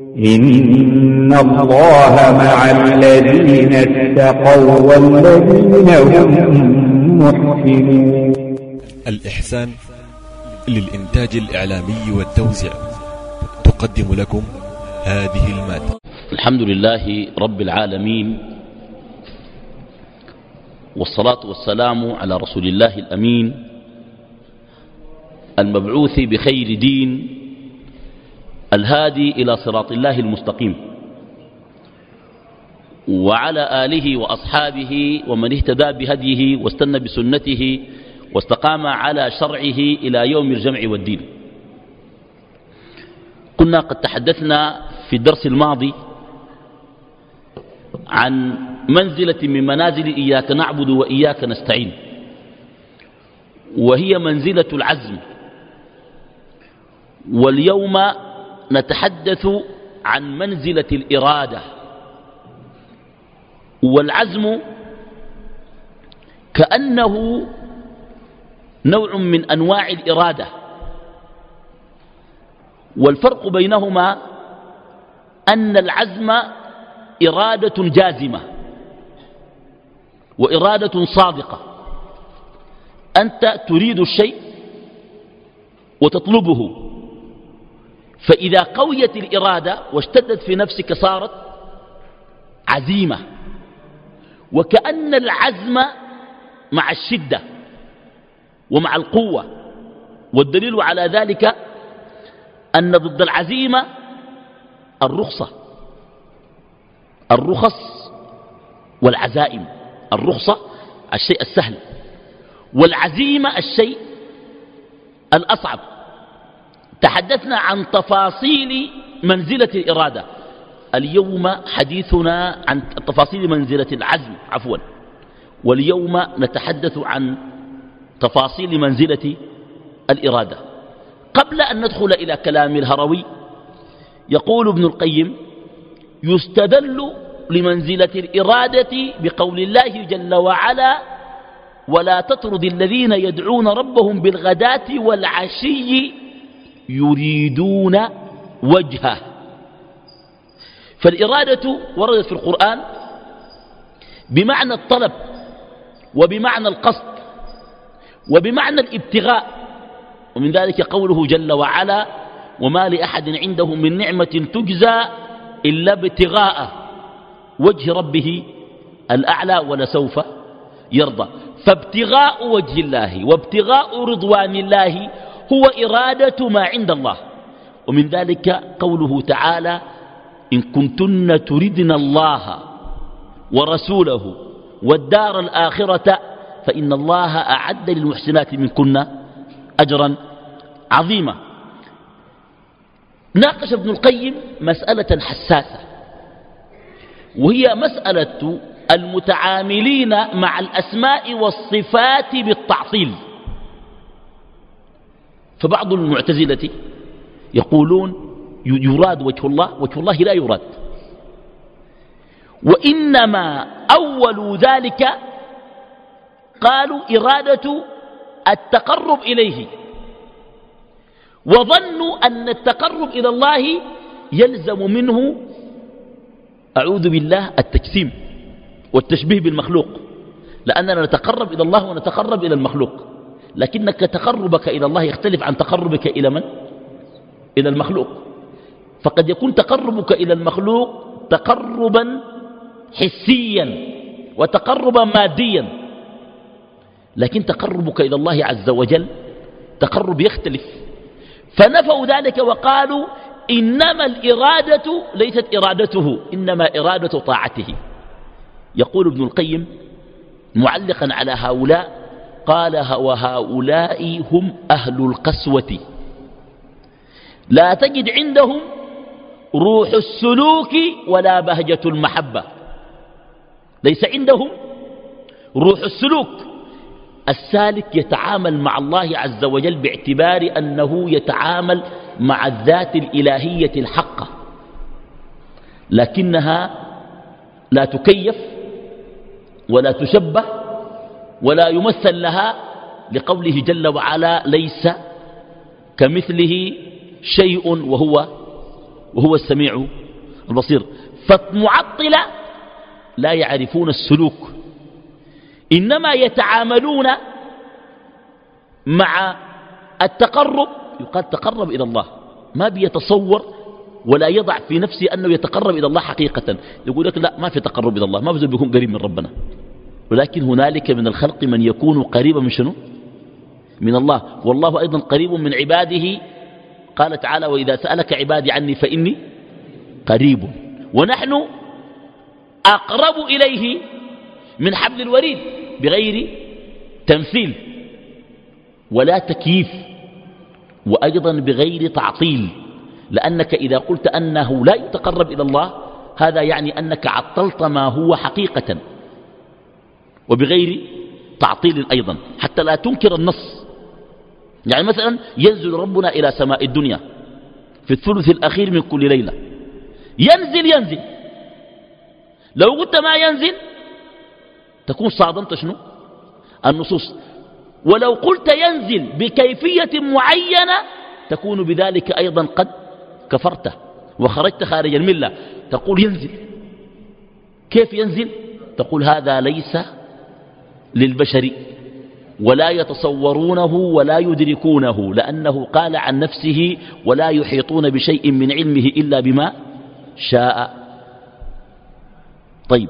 إن الله مع الذين اتقوا والذين هم محسنون الإحسان للإنتاج الإعلامي والتوزيع تقدم لكم هذه المادة. الحمد لله رب العالمين والصلاة والسلام على رسول الله الأمين المبعوث بخير دين الهادي إلى صراط الله المستقيم. وعلى آله وأصحابه ومن اهتدى بهديه واستنى بسنته واستقام على شرعه إلى يوم الجمع والدين. كنا قد تحدثنا في الدرس الماضي عن منزلة من منازل إياك نعبد وإياك نستعين وهي منزلة العزم واليوم نتحدث عن منزلة الإرادة والعزم كأنه نوع من أنواع الإرادة والفرق بينهما أن العزم إرادة جازمة وإرادة صادقة. أنت تريد الشيء وتطلبه. فإذا قويت الإرادة واشتدت في نفسك صارت عزيمة. وكأن العزم مع الشدة ومع القوة. والدليل على ذلك أن ضد العزيمة الرخصة. الرخص والعزائم. الرخصة الشيء السهل. والعزيمة الشيء الأصعب. تحدثنا عن تفاصيل منزلة الإرادة. اليوم حديثنا عن تفاصيل منزلة العزم عفوا. واليوم نتحدث عن تفاصيل منزلة الإرادة. قبل أن ندخل إلى كلام الهروي يقول ابن القيم يستدل لمنزلة الإرادة بقول الله جل وعلا ولا تطرد الذين يدعون ربهم بالغداة والعشي يريدون وجهه. فالإرادة وردت في القرآن بمعنى الطلب وبمعنى القصد وبمعنى الابتغاء. ومن ذلك قوله جل وعلا وما لأحد عنده من نعمة تجزى إلا ابتغاء وجه ربه الأعلى ولسوف يرضى. فابتغاء وجه الله وابتغاء رضوان الله هو إرادة ما عند الله. ومن ذلك قوله تعالى إن كنتن تردن الله ورسوله والدار الآخرة فإن الله أعد للمحسنات منكن أجرا عظيما. ناقش ابن القيم مسألة حساسة وهي مسألة المتعاملين مع الأسماء والصفات بالتعطيل. فبعض المعتزلة يقولون يراد وجه الله وجه الله لا يراد. وإنما أول ذلك قالوا إرادة التقرب إليه. وظنوا أن التقرب إلى الله يلزم منه أعوذ بالله التجسيم والتشبيه بالمخلوق. لأننا نتقرب إلى الله ونتقرب إلى المخلوق. لكنك تقربك إلى الله يختلف عن تقربك إلى من؟ إلى المخلوق. فقد يكون تقربك إلى المخلوق تقربا حسيا وتقربا ماديا. لكن تقربك إلى الله عز وجل تقرب يختلف. فنفوا ذلك وقالوا إنما الإرادة ليست إرادته إنما إرادة طاعته. يقول ابن القيم معلقا على هؤلاء قال وهؤلاء هم أهل القسوة. لا تجد عندهم روح السلوك ولا بهجة المحبة. ليس عندهم روح السلوك. السالك يتعامل مع الله عز وجل باعتبار أنه يتعامل مع الذات الإلهية الحقة لكنها لا تكيف ولا تشبه ولا يمثل لها لقوله جل وعلا ليس كمثله شيء وهو وهو السميع البصير. فالمعطلة لا يعرفون السلوك إنما يتعاملون مع التقرب يقال تقرب إلى الله ما بيتصور ولا يضع في نفسه أنه يتقرب إلى الله حقيقة. يقول لك لا ما في تقرب إلى الله ما بيكون قريب من ربنا. ولكن هنالك من الخلق من يكون قريبا من شنو؟ من الله. والله أيضا قريب من عباده. قال تعالى وإذا سألك عبادي عني فإني قريب. ونحن أقرب إليه من حبل الوريد بغير تمثيل ولا تكييف وأيضا بغير تعطيل. لأنك إذا قلت أنه لا يتقرب إلى الله هذا يعني أنك عطلت ما هو حقيقة. وبغير تعطيل أيضا حتى لا تنكر النص. يعني مثلا ينزل ربنا إلى سماء الدنيا في الثلث الأخير من كل ليلة. ينزل ينزل. لو قلت ما ينزل تكون صادمت شنو؟ النصوص. ولو قلت ينزل بكيفية معينة تكون بذلك أيضا قد كفرت وخرجت خارج الملة. تقول ينزل. كيف ينزل؟ تقول هذا ليس للبشر ولا يتصورونه ولا يدركونه لأنه قال عن نفسه ولا يحيطون بشيء من علمه إلا بما شاء. طيب.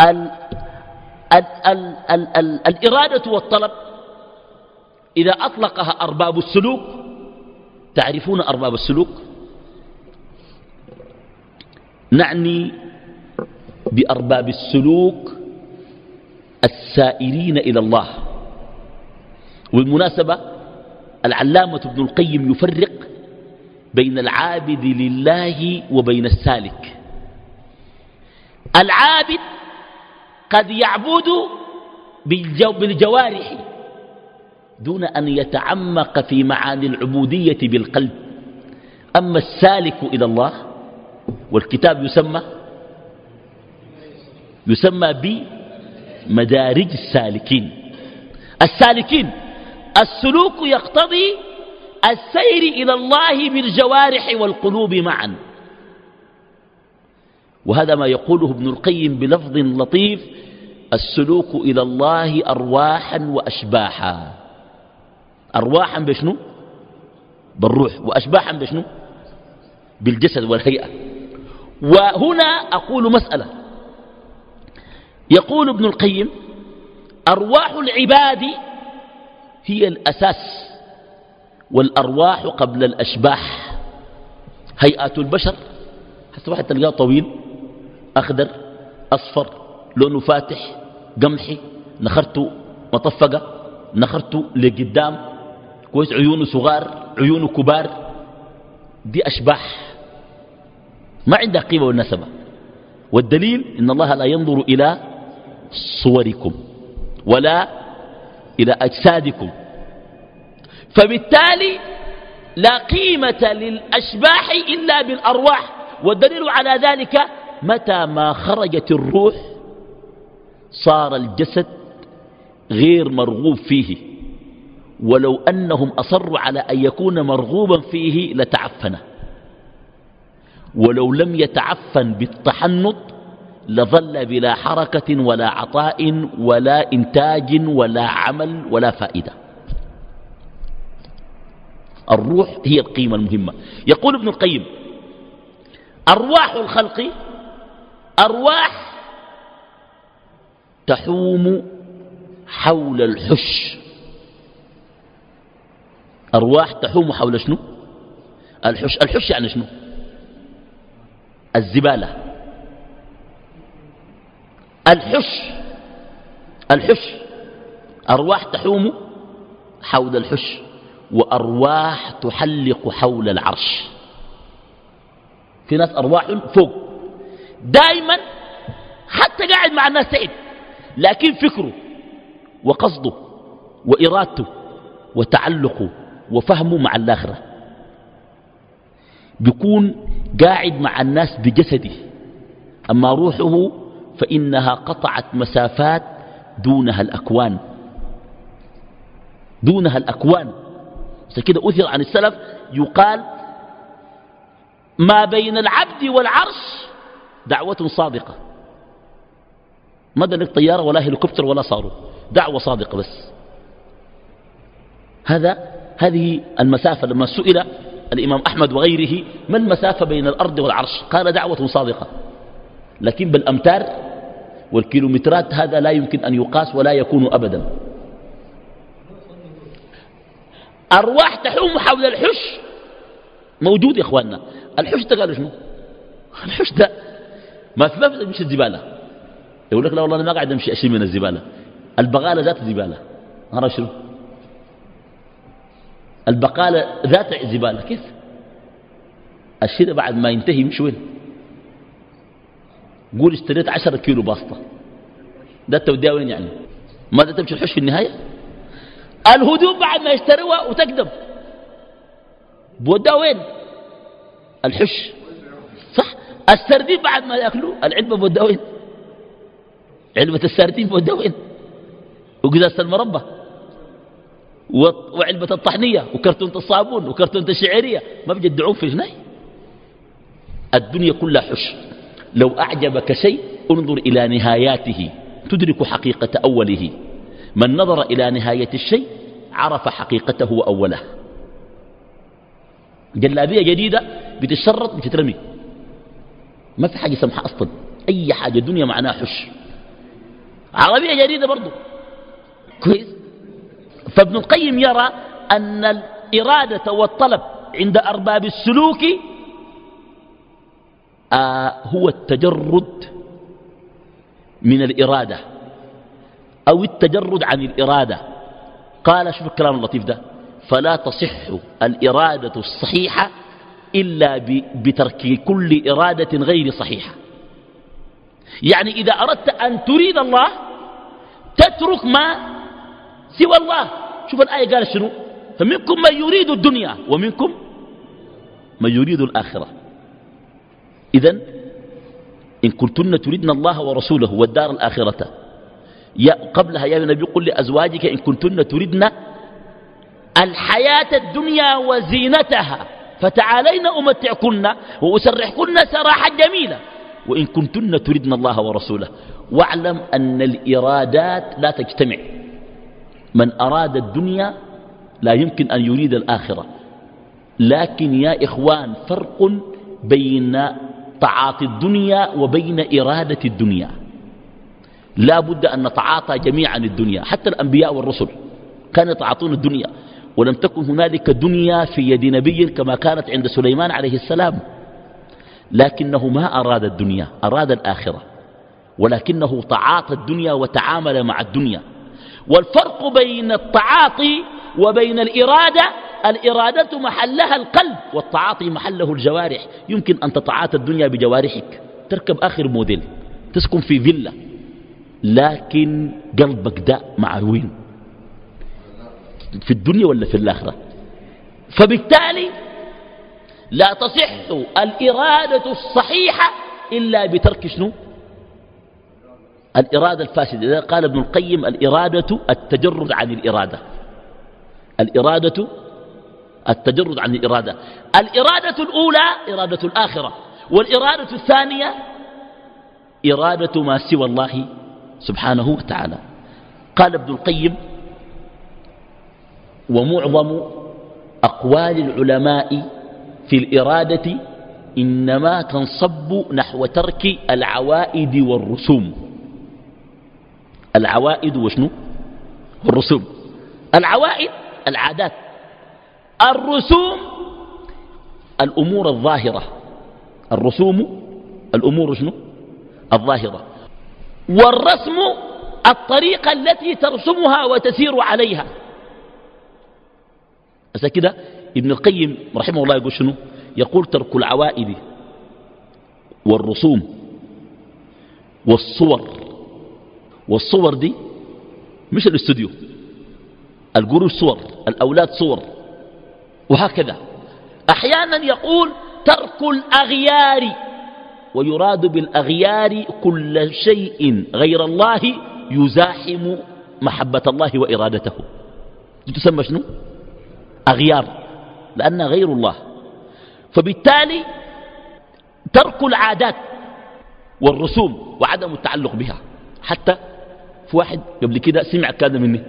ال ال ال ال ال الإرادة والطلب. إذا أطلقها أرباب السلوك تعرفون أرباب السلوك؟ نعني بأرباب السلوك السائرين إلى الله. والمناسبة العلامة ابن القيم يفرق بين العابد لله وبين السالك. العابد قد يعبد بالجوارح دون أن يتعمق في معاني العبودية بالقلب. أما السالك إلى الله والكتاب يسمى يسمى بمدارج السالكين. السالكين السلوك يقتضي السير إلى الله بالجوارح والقلوب معا. وهذا ما يقوله ابن القيم بلفظ لطيف السلوك إلى الله أرواحا وأشباحا. أرواحا بشنو؟ بالروح. وأشباحا بشنو؟ بالجسد والهيئة. وهنا أقول مسألة. يقول ابن القيم أرواح العباد هي الأساس والأرواح قبل الأشباح. هيئات البشر حتى واحد تلقاه طويل أخضر أصفر لونه فاتح قمحي نخرته مطفقة نخرته لقدام كويس عيونه صغار عيونه كبار. دي أشباح. ما عندها قيمة والنسبة. والدليل إن الله لا ينظر إلى صوركم ولا إلى أجسادكم. فبالتالي لا قيمة للأشباح إلا بالأرواح والدليل على ذلك متى ما خرجت الروح صار الجسد غير مرغوب فيه ولو أنهم أصروا على أن يكون مرغوبا فيه لتعفن. ولو لم يتعفن بالتحنط لظل بلا حركة ولا عطاء ولا إنتاج ولا عمل ولا فائدة. الروح هي القيمة المهمة. يقول ابن القيم أرواح الخلق أرواح تحوم حول الحش. أرواح تحوم حول شنو؟ الحش. الحش يعني شنو؟ الزبالة. الحش الحش أرواح تحوم حول الحش وأرواح تحلق حول العرش. في ناس أرواح فوق. دائما حتى قاعد مع الناس سعيد لكن فكره وقصده وإرادته وتعلقه وفهمه مع الآخرة. بيكون قاعد مع الناس بجسده أما روحه فإنها قطعت مسافات دونها الأكوان. دونها الأكوان. كده أثر عن السلف يقال ما بين العبد والعرش دعوة صادقة. ما لك طيارة ولا هليكوبتر ولا صاروخ. دعوة صادقة بس. هذا هذه المسافة لما سئل الإمام أحمد وغيره ما المسافة بين الأرض والعرش؟ قال دعوة صادقة. لكن بالأمتار والكيلومترات هذا لا يمكن أن يقاس ولا يكون أبدا. أرواح تحوم حول الحش موجود يا إخواننا. الحش ده قالوا شنو؟ الحش ده ما في ما في الزبالة. يقول لك لا والله أنا ما قاعد أمشي أشيل من الزبالة. البغالة ذات زبالة. أرى شنو؟ البقالة ذات زبالة. كيف؟ الشيء بعد ما ينتهي يمشي وين قول اشتريت عشرة كيلو باسطة ده توديها وين يعني؟ ماذا تمشي الحش في النهاية؟ الهدوم بعد ما يشتروها وتقدم بودها وين؟ الحش صح؟ السردين بعد ما ياكلوا العلبة بودها وين؟ علبة السردين بودها وين؟ وقزازة المربى. وعلبة الطحنية وكرتونة الصابون وكرتونة الشعيرية ما بيجدعون في جناي الدنيا كلها حش لو أعجبك شيء انظر إلى نهاياته. تدرك حقيقة أوله. من نظر إلى نهاية الشيء عرف حقيقته وأوله جلابية جديدة بتشرط بتترمي. ما في حاجة سمحة أصلا. أي حاجة الدنيا معناها حش. عربية جديدة برضو. كويس. فابن القيم يرى أن الإرادة والطلب عند أرباب السلوك آه هو التجرد من الإرادة أو التجرد عن الإرادة. قال شوف الكلام اللطيف ده فلا تصح الإرادة الصحيحة إلا بترك كل إرادة غير صحيحة. يعني إذا أردت أن تريد الله تترك ما سوى الله. شوف الآية قال شنو؟ فمنكم من يريد الدنيا ومنكم من يريد الآخرة. إذا إن كنتن تريدن الله ورسوله والدار الآخرة. يا قبلها يا نبي قل لأزواجك إن كنتن تريدن الحياة الدنيا وزينتها فتعالين أمتعكن وأسرحكن سراحا جميلا. وإن كنتن تريدن الله ورسوله واعلم أن الإرادات لا تجتمع. من أراد الدنيا لا يمكن أن يريد الآخرة. لكن يا إخوان فرق بين تعاطي الدنيا وبين إرادة الدنيا. لا بد أن نتعاطى جميعا الدنيا حتى الأنبياء والرسل كانوا يتعاطون الدنيا. ولم تكن هنالك دنيا في يد نبي كما كانت عند سليمان عليه السلام. لكنه ما أراد الدنيا أراد الآخرة. ولكنه تعاطى الدنيا وتعامل مع الدنيا. والفرق بين التعاطي وبين الإرادة الإرادة محلها القلب والتعاطي محله الجوارح. يمكن أن تتعاطى الدنيا بجوارحك. تركب آخر موديل. تسكن في فيلا. لكن قلبك ده مع وين في الدنيا ولا في الآخرة؟ فبالتالي لا تصح الإرادة الصحيحة إلا بترك شنو؟ الإرادة الفاسدة. قال ابن القيم الإرادة التجرد عن الإرادة. الإرادة التجرد عن الإرادة. الإرادة الأولى إرادة الآخرة والإرادة الثانية إرادة ما سوى الله سبحانه وتعالى. قال ابن القيم ومعظم أقوال العلماء في الإرادة إنما تنصب نحو ترك العوائد والرسوم. العوائد وشنو؟ الرسوم العوائد العادات. الرسوم الأمور الظاهرة. الرسوم الأمور شنو؟ الظاهرة. والرسم الطريقة التي ترسمها وتسير عليها. بس كده ابن القيم رحمه الله يقول شنو؟ يقول ترك العوائد والرسوم والصور. والصور دي مش الاستوديو. القروش صور الأولاد صور. وهكذا. أحيانا يقول ترك الأغيار ويراد بالأغيار كل شيء غير الله يزاحم محبة الله وإرادته. تسمى شنو؟ أغيار لأنها غير الله. فبالتالي ترك العادات والرسوم وعدم التعلق بها. حتى في واحد قبل كده سمع كذا مني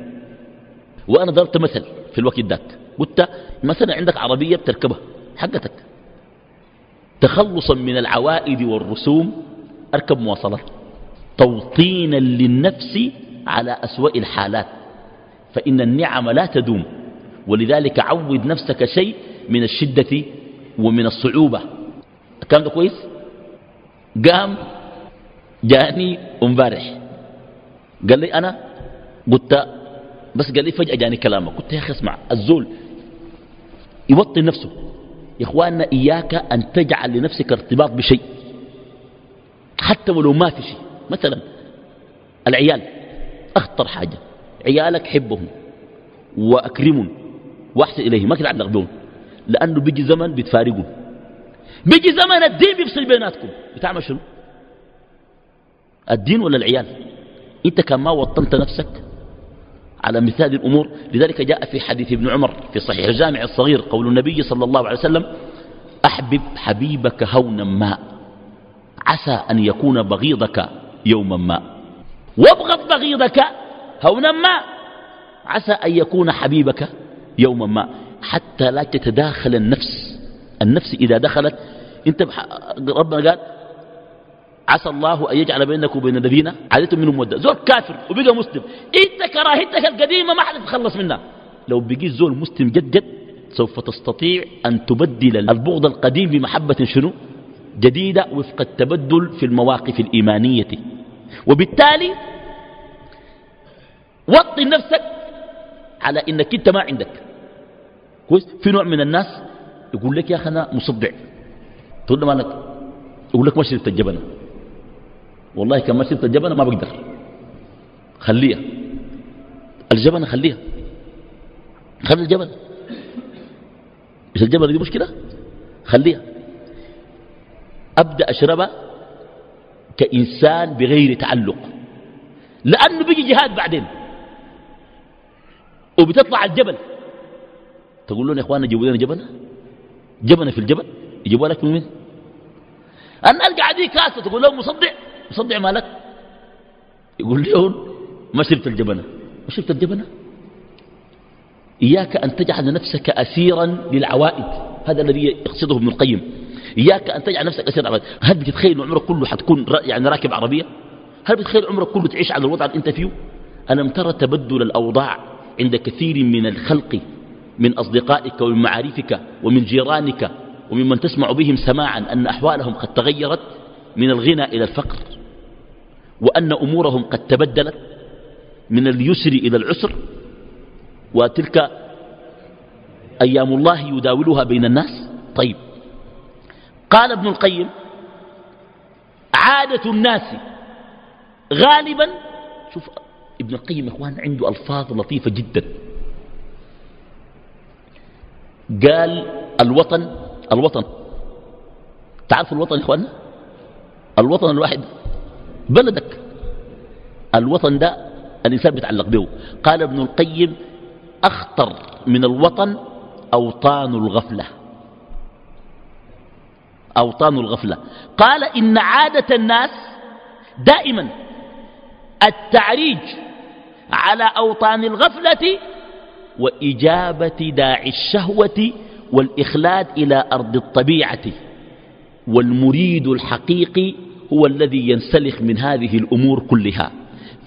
وأنا ضربت مثل في الوقت ذاك. قلت مثلا عندك عربية بتركبها حقتك. تخلصا من العوائد والرسوم أركب مواصلات. توطينا للنفس على أسوأ الحالات. فإن النعم لا تدوم ولذلك عود نفسك شيء من الشدة ومن الصعوبة. كان ده كويس؟ قام جاني امبارح. قال لي أنا؟ قلت بس قال لي فجأة جاني كلامك. قلت يا أخي اسمع الزول يوطي نفسه. يا إخواننا إياك أن تجعل لنفسك ارتباط بشيء. حتى ولو ما في شيء. مثلا العيال. أخطر حاجة. عيالك حبهم وأكرمهم وأحسن إليهم. ما تتعلق بهم لأنه بيجي زمن بتفارقهم. بيجي زمن الدين بيفصل بيناتكم. بتعمل شنو؟ الدين ولا العيال؟ أنت كان ما وطنت نفسك على مثال الأمور. لذلك جاء في حديث ابن عمر في صحيح الجامع الصغير قول النبي صلى الله عليه وسلم أحبب حبيبك هونا ما عسى أن يكون بغيضك يوما ما. وابغض بغيضك هونا ما عسى أن يكون حبيبك يوما ما. حتى لا تتداخل النفس. النفس إذا دخلت أنت ربنا قال عسى الله أن يجعل بينك وبين الذين عادتم منهم مودة زول كافر وبقى مسلم. إنت كراهتك القديمة ما حد منها. لو بقيت زول مسلم جد جد سوف تستطيع أن تبدل البغض القديم بمحبة شنو؟ جديدة وفق التبدل في المواقف الإيمانية. وبالتالي وطي نفسك على إنك أنت ما عندك. كويس؟ في نوع من الناس يقول لك يا أخي أنا مصدع. تقول له مالك؟ يقول لك ما شربت الجبنة. والله كان ما شربت الجبنه ما بقدر. خليها. الجبنة خليها. خلي الجبنة. مش الجبنة دي مشكلة؟ خليها. أبدأ أشربها كإنسان بغير تعلق. لأنه بيجي جهاد بعدين. وبتطلع الجبل. تقول لهم يا اخوانا جيبوا لنا جبنة؟ جبنة في الجبل؟ يجيبوا لك من مين الناس قاعدين كاسة تقول لهم مصدع مصدع مالك. يقول لهم ما شربت الجبنة. ما شربت الجبنة. إياك أن تجعل نفسك أسيرا للعوائد. هذا الذي يقصده ابن القيم. إياك أن تجعل نفسك أسيرا للعوائد. هل بتتخيل عمرك كله حتكون يعني راكب عربية؟ هل بتتخيل عمرك كله تعيش على الوضع اللي أنت فيه؟ ألم ترى تبدل الأوضاع عند كثير من الخلق من أصدقائك ومن معارفك ومن جيرانك وممن تسمع بهم سماعا أن أحوالهم قد تغيرت من الغنى إلى الفقر؟ وأن أمورهم قد تبدلت من اليسر إلى العسر وتلك أيام الله يداولها بين الناس. طيب. قال ابن القيم عادة الناس غالبا شوف ابن القيم إخوان عنده ألفاظ لطيفة جدا. قال الوطن الوطن. تعرف الوطن يا اخواننا الوطن الواحد بلدك. الوطن ده الإنسان بيتعلق به. قال ابن القيم أخطر من الوطن أوطان الغفلة. أوطان الغفلة. قال إن عادة الناس دائما التعريج على أوطان الغفلة وإجابة داعي الشهوة والإخلاد إلى أرض الطبيعة والمريد الحقيقي هو الذي ينسلخ من هذه الأمور كلها.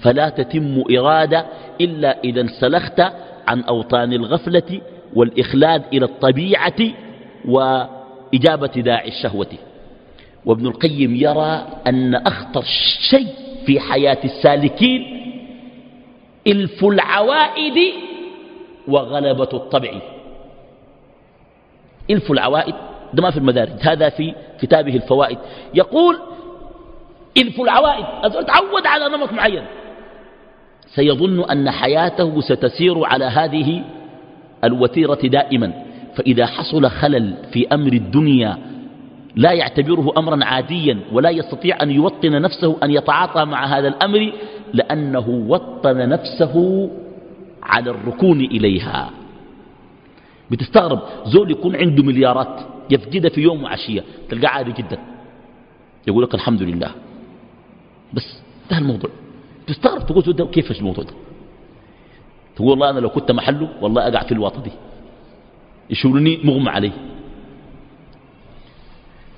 فلا تتم إرادة إلا إذا انسلخت عن أوطان الغفلة والإخلاد إلى الطبيعة وإجابة داعي الشهوة. وابن القيم يرى أن أخطر شيء في حياة السالكين إلف العوائد وغلبة الطبع. إلف العوائد ده ما في المدارج هذا في كتابه الفوائد. يقول إلف العوائد. أزول تعود على نمط معين. سيظن أن حياته ستسير على هذه الوتيرة دائما. فإذا حصل خلل في أمر الدنيا لا يعتبره أمرا عاديا ولا يستطيع أن يوطن نفسه أن يتعاطى مع هذا الأمر لأنه وطن نفسه على الركون إليها. بتستغرب زول يكون عنده مليارات يفقدها في يوم وعشية تلقى عادي جدا. يقول لك الحمد لله. بس ده الموضوع. تستغرب تقول ده كيف الموضوع ده؟ تقول والله أنا لو كنت محله والله أقع في الواطة دي. يشورني مغمى عليه.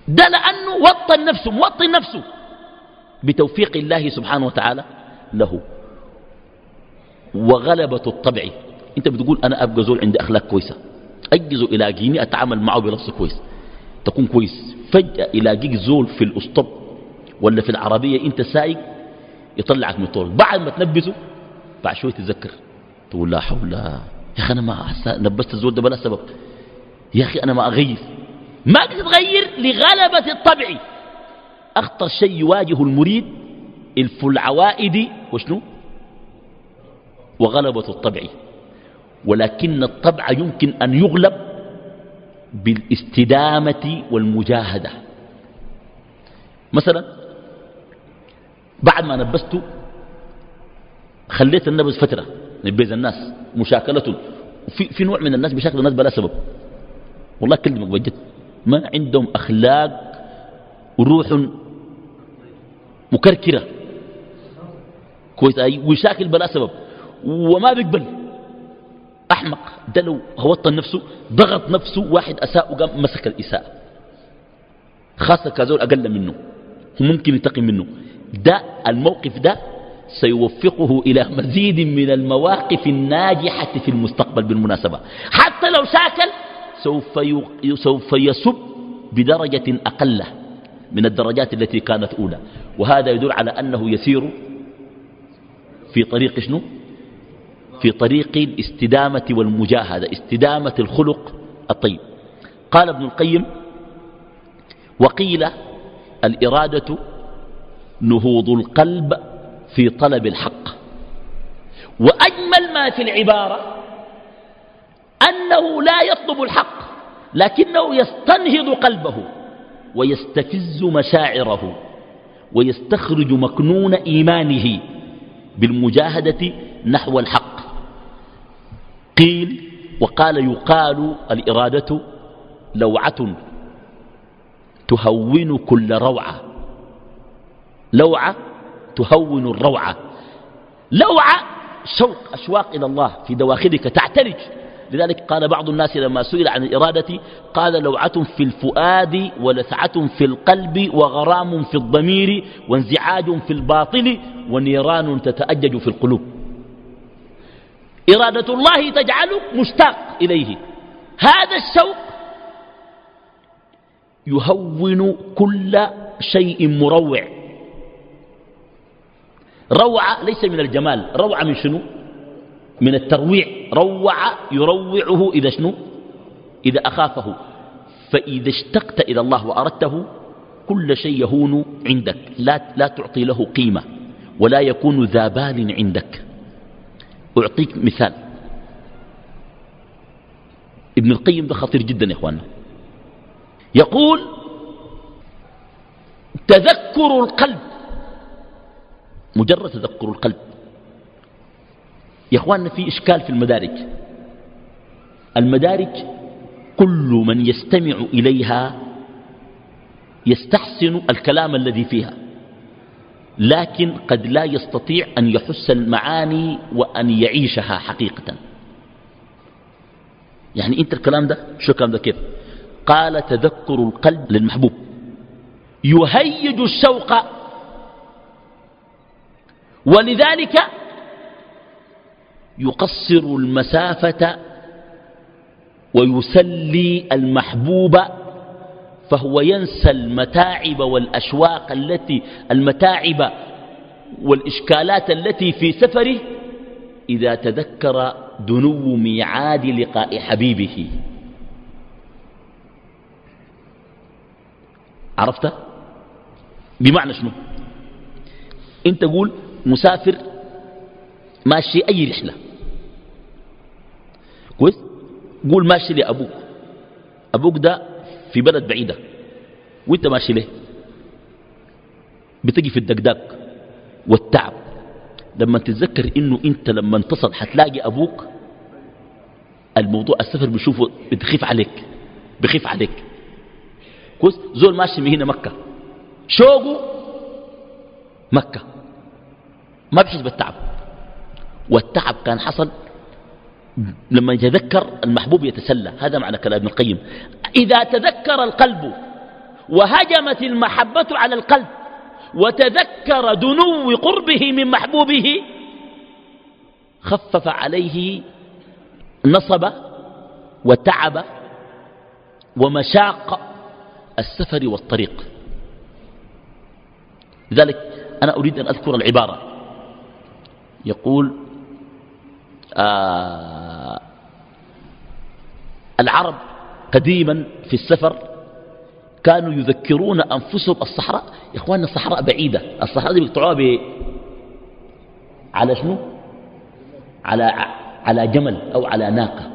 ده لأنه وطن نفسه موطن نفسه بتوفيق الله سبحانه وتعالى له. وغلبة الطبع. أنت بتقول أنا أبقى زول عندي أخلاق كويسة. اجزوا يلاقيني أتعامل معه بلفظ كويس. تكون كويس. فجأة يلاقيك زول في الاسطب ولا في العربية أنت سايق يطلعك من الطرق بعد ما تنبسه بعد شوي تتذكر. تقول لا حول يا أخي أنا ما نبست الزول ده بلا سبب. يا أخي أنا ما أغير. ما تتغير لغلبة الطبع. أخطر شيء يواجه المريد الف العوائد وشنو؟ وغلبة الطبع. ولكن الطبع يمكن أن يغلب بالاستدامة والمجاهدة. مثلا بعد ما نبست خليت النبز فترة نبيز الناس مشاكلة. في, في نوع من الناس بشكل الناس بلا سبب. والله كلمك بجد. ما عندهم أخلاق وروح مكركرة. كويس. ويشاكل بلا سبب. وما بيقبل. أحمق. ده لو هوطن نفسه ضغط نفسه واحد أساء وقام مسك الإساءة. خاصة كذول أقل منه. ممكن ينتقم منه. ده الموقف ده سيوفقه إلى مزيد من المواقف الناجحة في المستقبل بالمناسبة. حتى لو شاكل سوف, سوف يسب بدرجة أقل من الدرجات التي كانت أولى. وهذا يدل على أنه يسير في طريق شنو؟ في طريق الاستدامة والمجاهدة استدامة الخلق الطيب. قال ابن القيم وقيل الإرادة نهوض القلب في طلب الحق. وأجمل ما في العبارة أنه لا يطلب الحق لكنه يستنهض قلبه ويستفز مشاعره ويستخرج مكنون إيمانه بالمجاهدة نحو الحق. قيل وقال يقال الإرادة لوعة تهون كل روعة. لوعة تهون الروعة. لوعة شوق أشواق إلى الله في دواخلك تعترج. لذلك قال بعض الناس لما سئل عن الإرادة قال لوعة في الفؤاد ولسعة في القلب وغرام في الضمير وانزعاج في الباطل ونيران تتأجج في القلوب. إرادة الله تجعلك مشتاق إليه. هذا الشوق يهون كل شيء مروع. روعة ليس من الجمال. روعة من شنو؟ من الترويع. روع يروعه إذا شنو؟ إذا أخافه. فإذا اشتقت إلى الله وأردته كل شيء يهون عندك. لا, لا تعطي له قيمة ولا يكون ذا بال عندك. أعطيك مثال. ابن القيم ده خطير جدا يا إخواننا. يقول تذكر القلب مجرد تذكر القلب. يا إخواننا في إشكال في المدارج المدارج كل من يستمع إليها يستحسن الكلام الذي فيها لكن قد لا يستطيع أن يحس المعاني وأن يعيشها حقيقة. يعني أنت الكلام ده شو الكلام ده كيف؟ قال تذكر القلب للمحبوب. يهيج الشوق ولذلك يقصر المسافة ويسلي المحبوب فهو ينسى المتاعب والأشواق التي المتاعب والإشكالات التي في سفره إذا تذكر دنو ميعاد لقاء حبيبه. عرفت؟ بمعنى شنو؟ انت قول مسافر ماشي أي رحلة. كويس؟ قول ماشي لابوك أبوك. ده في بلد بعيدة. وأنت ماشي ليه؟ بتجي في الدقداق والتعب. لما تتذكر إنه أنت لما انتصل حتلاقي أبوك الموضوع السفر بيشوفه بتخيف عليك بخيف عليك. كويس؟ زول ماشي من هنا مكة. شوقه مكة. ما بحس بالتعب. والتعب كان حصل لما يتذكر المحبوب يتسلى. هذا معنى كلام ابن القيم. إذا تذكر القلب وهجمت المحبة على القلب وتذكر دنو قربه من محبوبه خفف عليه نصب وتعب ومشاق السفر والطريق. لذلك أنا أريد أن أذكر العبارة. يقول آه العرب قديما في السفر كانوا يذكرون أنفسهم الصحراء. يا إخواننا الصحراء بعيدة. الصحراء دي بيقطعوها على شنو؟ على على جمل أو على ناقة.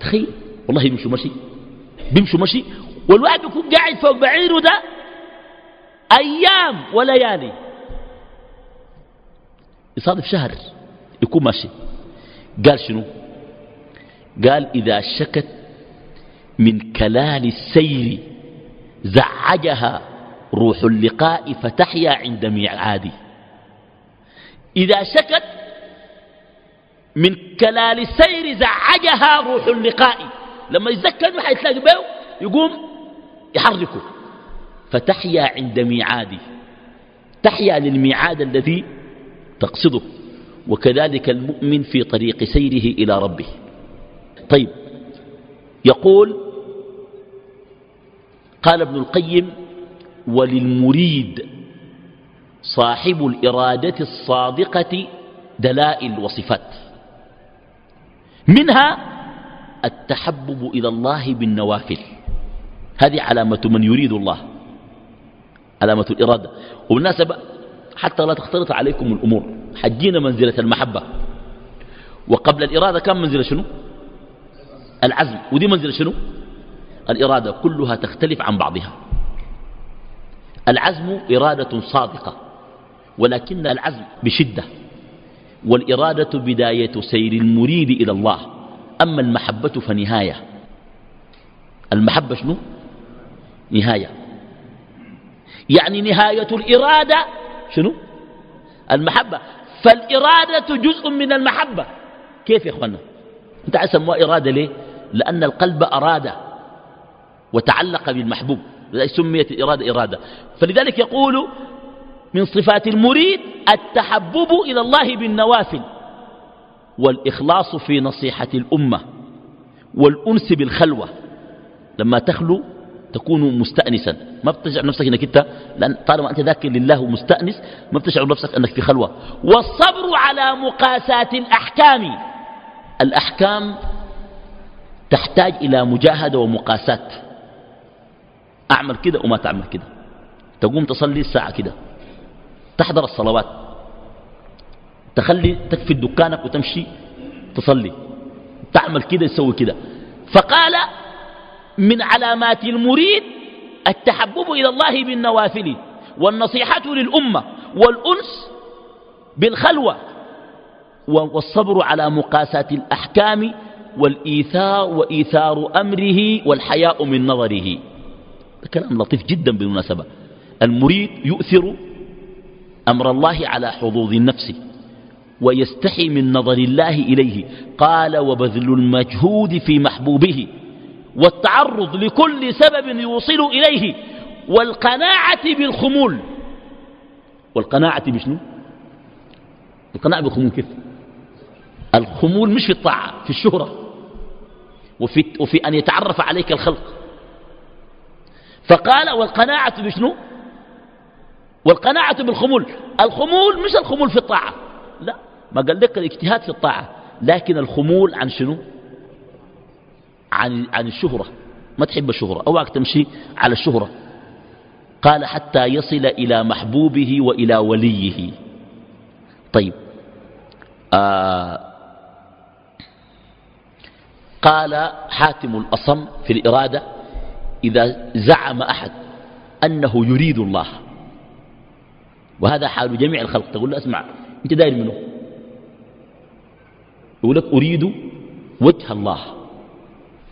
تخيل والله بيمشوا مشي بيمشوا مشي والواحد يكون قاعد فوق بعيره ده أيام وليالي يصادف شهر يكون ماشي. قال شنو؟ قال إذا شكت من كلال السير زعجها روح اللقاء فتحيا عند ميعادي إذا شكت من كلال السير زعجها روح اللقاء. لما يتذكر حيتلاقي به يقوم يحركه. فتحيا عند ميعادي تحيا للميعاد الذي تقصده وكذلك المؤمن في طريق سيره إلى ربه. طيب يقول قال ابن القيم وللمريد صاحب الإرادة الصادقة دلائل وصفات. منها التحبب إلى الله بالنوافل. هذه علامة من يريد الله علامة الإرادة. وبالناسبة حتى لا تختلط عليكم الأمور. حجينا منزلة المحبة. وقبل الإرادة كم منزلة شنو؟ العزم. ودي منزلة شنو؟ الإرادة كلها تختلف عن بعضها. العزم إرادة صادقة ولكن العزم بشدة. والإرادة بداية سير المريد إلى الله. أما المحبة فنهاية. المحبة شنو؟ نهاية. يعني نهاية الإرادة شنو؟ المحبة. فالإرادة جزء من المحبة. كيف يا أخوانا أنت سموها إرادة ليه؟ لأن القلب أراد وتعلق بالمحبوب. سميت الإرادة إرادة. فلذلك يقول من صفات المريد التحبب إلى الله بالنوافل والإخلاص في نصيحة الأمة والأنس بالخلوة. لما تخلو تكون مستأنسا. ما بتشعر نفسك إنك انت لأن طالما أنت ذاكر لله ومستأنس ما بتشعر نفسك إنك في خلوة. والصبر على مقاسات الأحكام. الأحكام تحتاج إلى مجاهدة ومقاسات أعمل كده وما تعمل كده. تقوم تصلي الساعة كده. تحضر الصلوات. تخلي تكفي دكانك وتمشي تصلي. تعمل كده تسوي كده. فقال من علامات المريد التحبب إلى الله بالنوافل والنصيحة للأمة والأنس بالخلوة والصبر على مقاسات الأحكام والإيثار وإيثار أمره والحياء من نظره. كلام لطيف جدا بالمناسبة. المريد يؤثر أمر الله على حظوظ النفس ويستحي من نظر الله إليه. قال وبذل المجهود في محبوبه. والتعرض لكل سبب يوصل إليه والقناعة بالخمول. والقناعة بشنو؟ القناعة بالخمول كيف؟ الخمول مش في الطاعة في الشهرة. وفي, وفي أن يتعرف عليك الخلق. فقال والقناعة بشنو؟ والقناعة بالخمول. الخمول مش الخمول في الطاعة. لا ما قال لك الاجتهاد في الطاعة لكن الخمول عن شنو؟ عن, عن الشهرة. ما تحب الشهرة. أوعك تمشي على الشهرة. قال حتى يصل إلى محبوبه وإلى وليه. طيب. آه. قال حاتم الأصم في الإرادة إذا زعم أحد أنه يريد الله وهذا حال جميع الخلق تقول له أسمع أنت داير منه. يقول لك أريد وجه الله.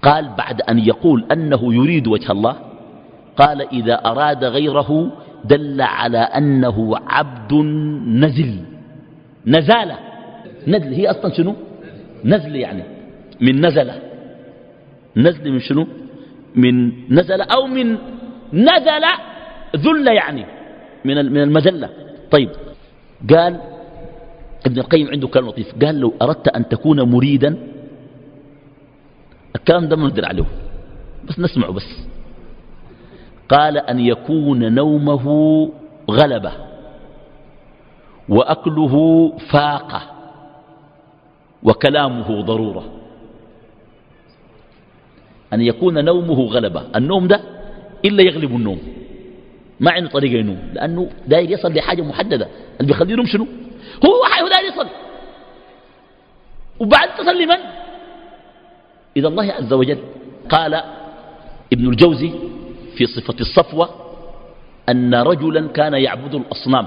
قال بعد أن يقول أنه يريد وجه الله قال إذا أراد غيره دل على أنه عبد نزل. نزالة نزل. هي أصلا شنو؟ نزل يعني. من نزل. نزل من شنو؟ من نزل أو من نزل ذل يعني. من من المذلة. طيب. قال ابن القيم عنده كلام لطيف. قال لو أردت أن تكون مريدا الكلام ده ما نقدر عليه. بس نسمعه بس. قال أن يكون نومه غلبة وأكله فاقة وكلامه ضرورة. أن يكون نومه غلبة. النوم ده إلا يغلب النوم. ما عنده طريقة ينوم. لأنه داير يصل لحاجة محددة. اللي بيخليه ينوم شنو؟ هو هو داير يصل. وبعد تصل لمن؟ إلى الله عز وجل. قال ابن الجوزي في صفة الصفوة أن رجلا كان يعبد الأصنام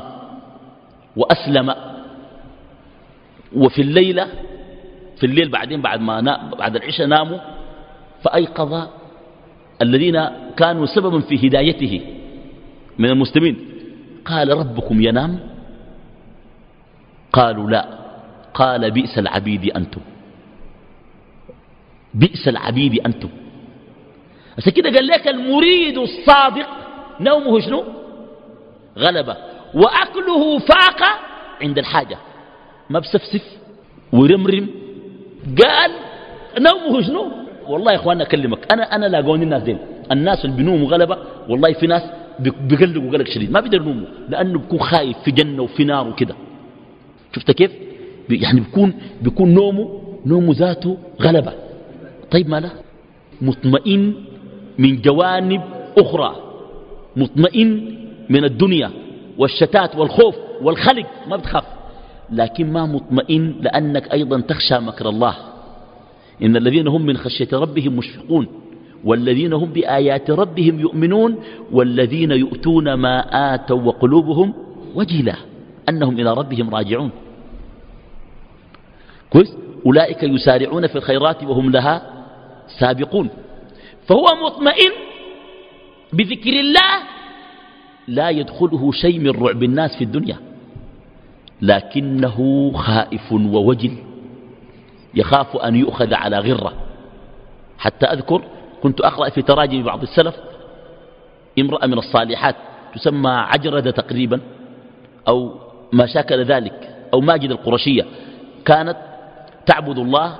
وأسلم وفي الليلة في الليل بعدين بعد ما بعد العشاء ناموا فأيقظ الذين كانوا سببا في هدايته من المسلمين. قال ربكم ينام؟ قالوا لا. قال بئس العبيد أنتم. بئس العبيد أنتم. عشان كده قال لك المريد الصادق نومه شنو؟ غلبة. وأكله فاق عند الحاجة. ما بسفسف ورمرم. قال نومه شنو؟ والله يا إخواننا أكلمك. أنا أنا لاقوني الناس دين الناس اللي بينوموا غلبة والله في ناس بيقلقوا قلق شديد. ما بيقدر ينوموا لأنه بيكون خايف في جنة وفي نار وكده. شفت كيف؟ يعني بيكون بيكون نومه نومه ذاته غلبة. طيب ما لا؟ مطمئن من جوانب أخرى. مطمئن من الدنيا والشتات والخوف والخلق ما بتخاف. لكن ما مطمئن لأنك أيضا تخشى مكر الله. إن الذين هم من خشية ربهم مشفقون والذين هم بآيات ربهم يؤمنون والذين يؤتون ما آتوا وقلوبهم وجلة أنهم إلى ربهم راجعون. كويس؟ أولئك يسارعون في الخيرات وهم لها سابقون. فهو مطمئن بذكر الله لا يدخله شيء من رعب الناس في الدنيا. لكنه خائف ووجل. يخاف أن يؤخذ على غرة. حتى أذكر كنت أقرأ في تراجم بعض السلف امرأة من الصالحات تسمى عجردة تقريبا أو ما شاكل ذلك أو ماجد القرشية. كانت تعبد الله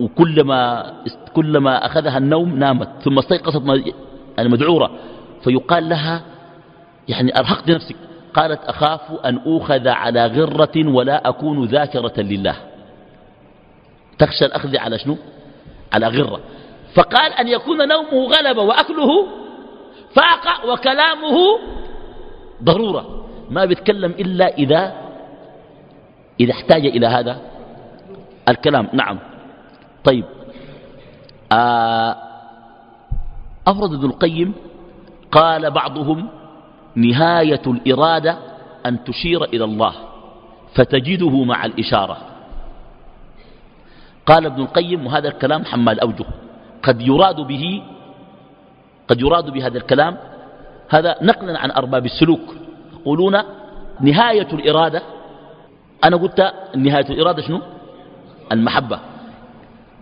وكلما كلما أخذها النوم نامت ثم استيقظت يعني مدعورة. فيقال لها يعني أرهقت نفسك قالت أخاف أن أوخذ على غرة ولا أكون ذاكرة لله. تخشى الأخذ على شنو؟ على غرة. فقال أن يكون نومه غلبة وأكله فاق وكلامه ضرورة. ما بيتكلم إلا إذا إذا احتاج إلى هذا الكلام. نعم. طيب آه أفرد ابن القيم قال بعضهم نهاية الإرادة أن تشير إلى الله فتجده مع الإشارة. قال ابن القيم وهذا الكلام حمال أوجه قد يراد به قد يراد بهذا الكلام هذا نقلا عن أرباب السلوك. يقولون نهاية الإرادة أنا قلت نهاية الإرادة شنو؟ المحبة.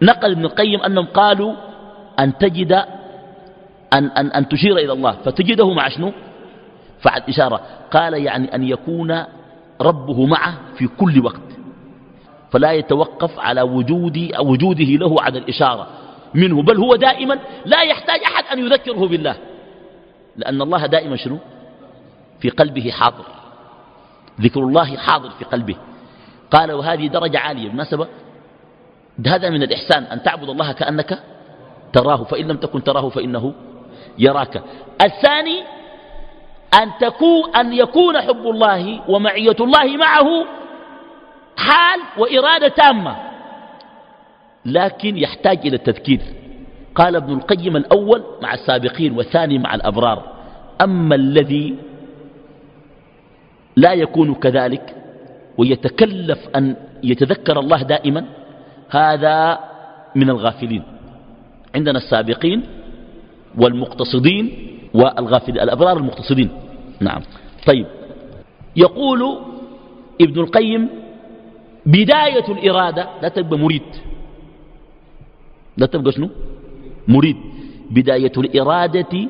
نقل ابن القيم أنهم قالوا أن تجد أن, أن, أن تشير إلى الله. فتجده مع شنو؟ فعل إشارة. قال يعني أن يكون ربه معه في كل وقت. فلا يتوقف على وجود وجوده له على الإشارة منه. بل هو دائما لا يحتاج أحد أن يذكره بالله. لأن الله دائما شنو؟ في قلبه حاضر. ذكر الله حاضر في قلبه. قال وهذه درجة عالية. بالمناسبة هذا من الإحسان أن تعبد الله كأنك تراه فإن لم تكن تراه فإنه يراك. الثاني أن, تكون أن يكون حب الله ومعية الله معه حال وإرادة تامة لكن يحتاج إلى التذكير. قال ابن القيم الأول مع السابقين والثاني مع الأبرار أما الذي لا يكون كذلك ويتكلف أن يتذكر الله دائما هذا من الغافلين عندنا السابقين والمقتصدين والغافلين الأبرار المقتصدين. نعم. طيب. يقول ابن القيم بداية الإرادة لا تبقى مريد. لا تبقى شنو؟ مريد. بداية الإرادة